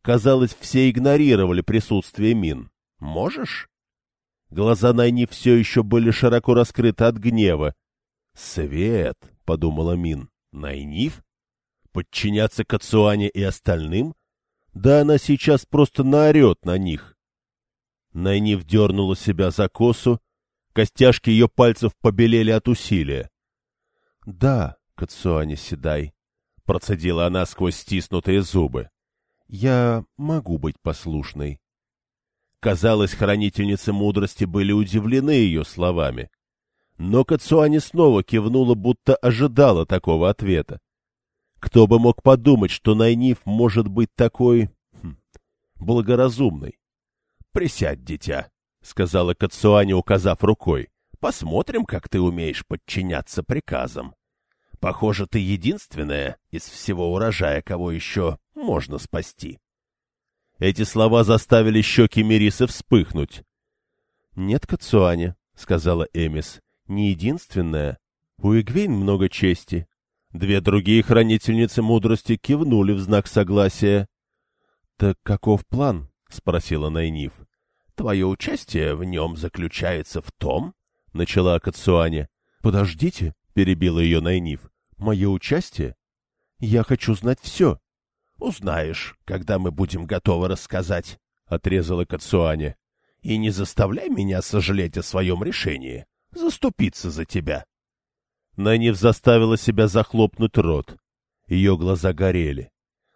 Казалось, все игнорировали присутствие Мин. «Можешь?» Глаза Найниф все еще были широко раскрыты от гнева. «Свет!» — подумала Мин. «Найниф? Подчиняться Кацуане и остальным? Да она сейчас просто наорет на них!» Найниф дернула себя за косу, костяшки ее пальцев побелели от усилия. — Да, Кацуане Седай, Процедила она сквозь стиснутые зубы. «Я могу быть послушной». Казалось, хранительницы мудрости были удивлены ее словами. Но Кацуани снова кивнула, будто ожидала такого ответа. Кто бы мог подумать, что Найниф может быть такой... Хм, благоразумной. — Присядь, дитя, — сказала Кацуани, указав рукой. — Посмотрим, как ты умеешь подчиняться приказам. Похоже, ты единственная из всего урожая, кого еще можно спасти. Эти слова заставили щеки Мирисы вспыхнуть. — Нет, Кацуане, — сказала Эмис, — не единственная. У Игвейн много чести. Две другие хранительницы мудрости кивнули в знак согласия. — Так каков план? — спросила Найниф. — Твое участие в нем заключается в том, — начала Кацуане. — Подождите, — перебила ее Найниф. — Мое участие? Я хочу знать все. — Узнаешь, когда мы будем готовы рассказать, — отрезала Кацуане. — И не заставляй меня сожалеть о своем решении. Заступиться за тебя. Найниф заставила себя захлопнуть рот. Ее глаза горели.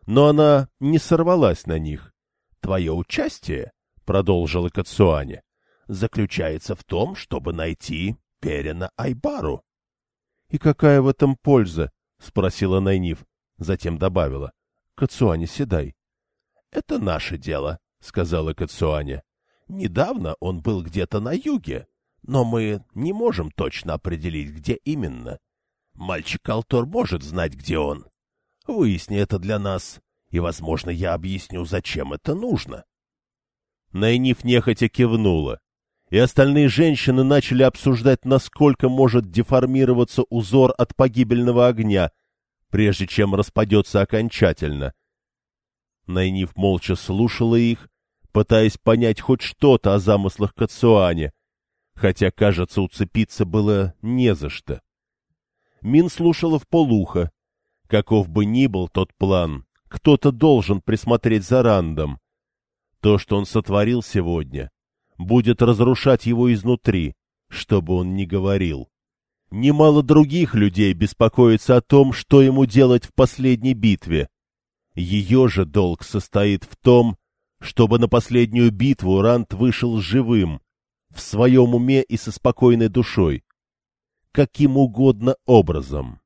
Но она не сорвалась на них. — Твое участие, — продолжила Кацуане, — заключается в том, чтобы найти Перина Айбару. — И какая в этом польза? — спросила Найниф. Затем добавила. — Кацуане, седай. — Это наше дело, — сказала Кацуане. — Недавно он был где-то на юге, но мы не можем точно определить, где именно. Мальчик Алтор может знать, где он. Выясни это для нас, и, возможно, я объясню, зачем это нужно. Найниф нехотя кивнула и остальные женщины начали обсуждать, насколько может деформироваться узор от погибельного огня, прежде чем распадется окончательно. Найниф молча слушала их, пытаясь понять хоть что-то о замыслах Кацуане, хотя, кажется, уцепиться было не за что. Мин слушала в полухо. Каков бы ни был тот план, кто-то должен присмотреть за Рандом. То, что он сотворил сегодня, будет разрушать его изнутри, что бы он ни говорил. Немало других людей беспокоится о том, что ему делать в последней битве. Ее же долг состоит в том, Чтобы на последнюю битву Рант вышел живым, в своем уме и со спокойной душой. Каким угодно образом.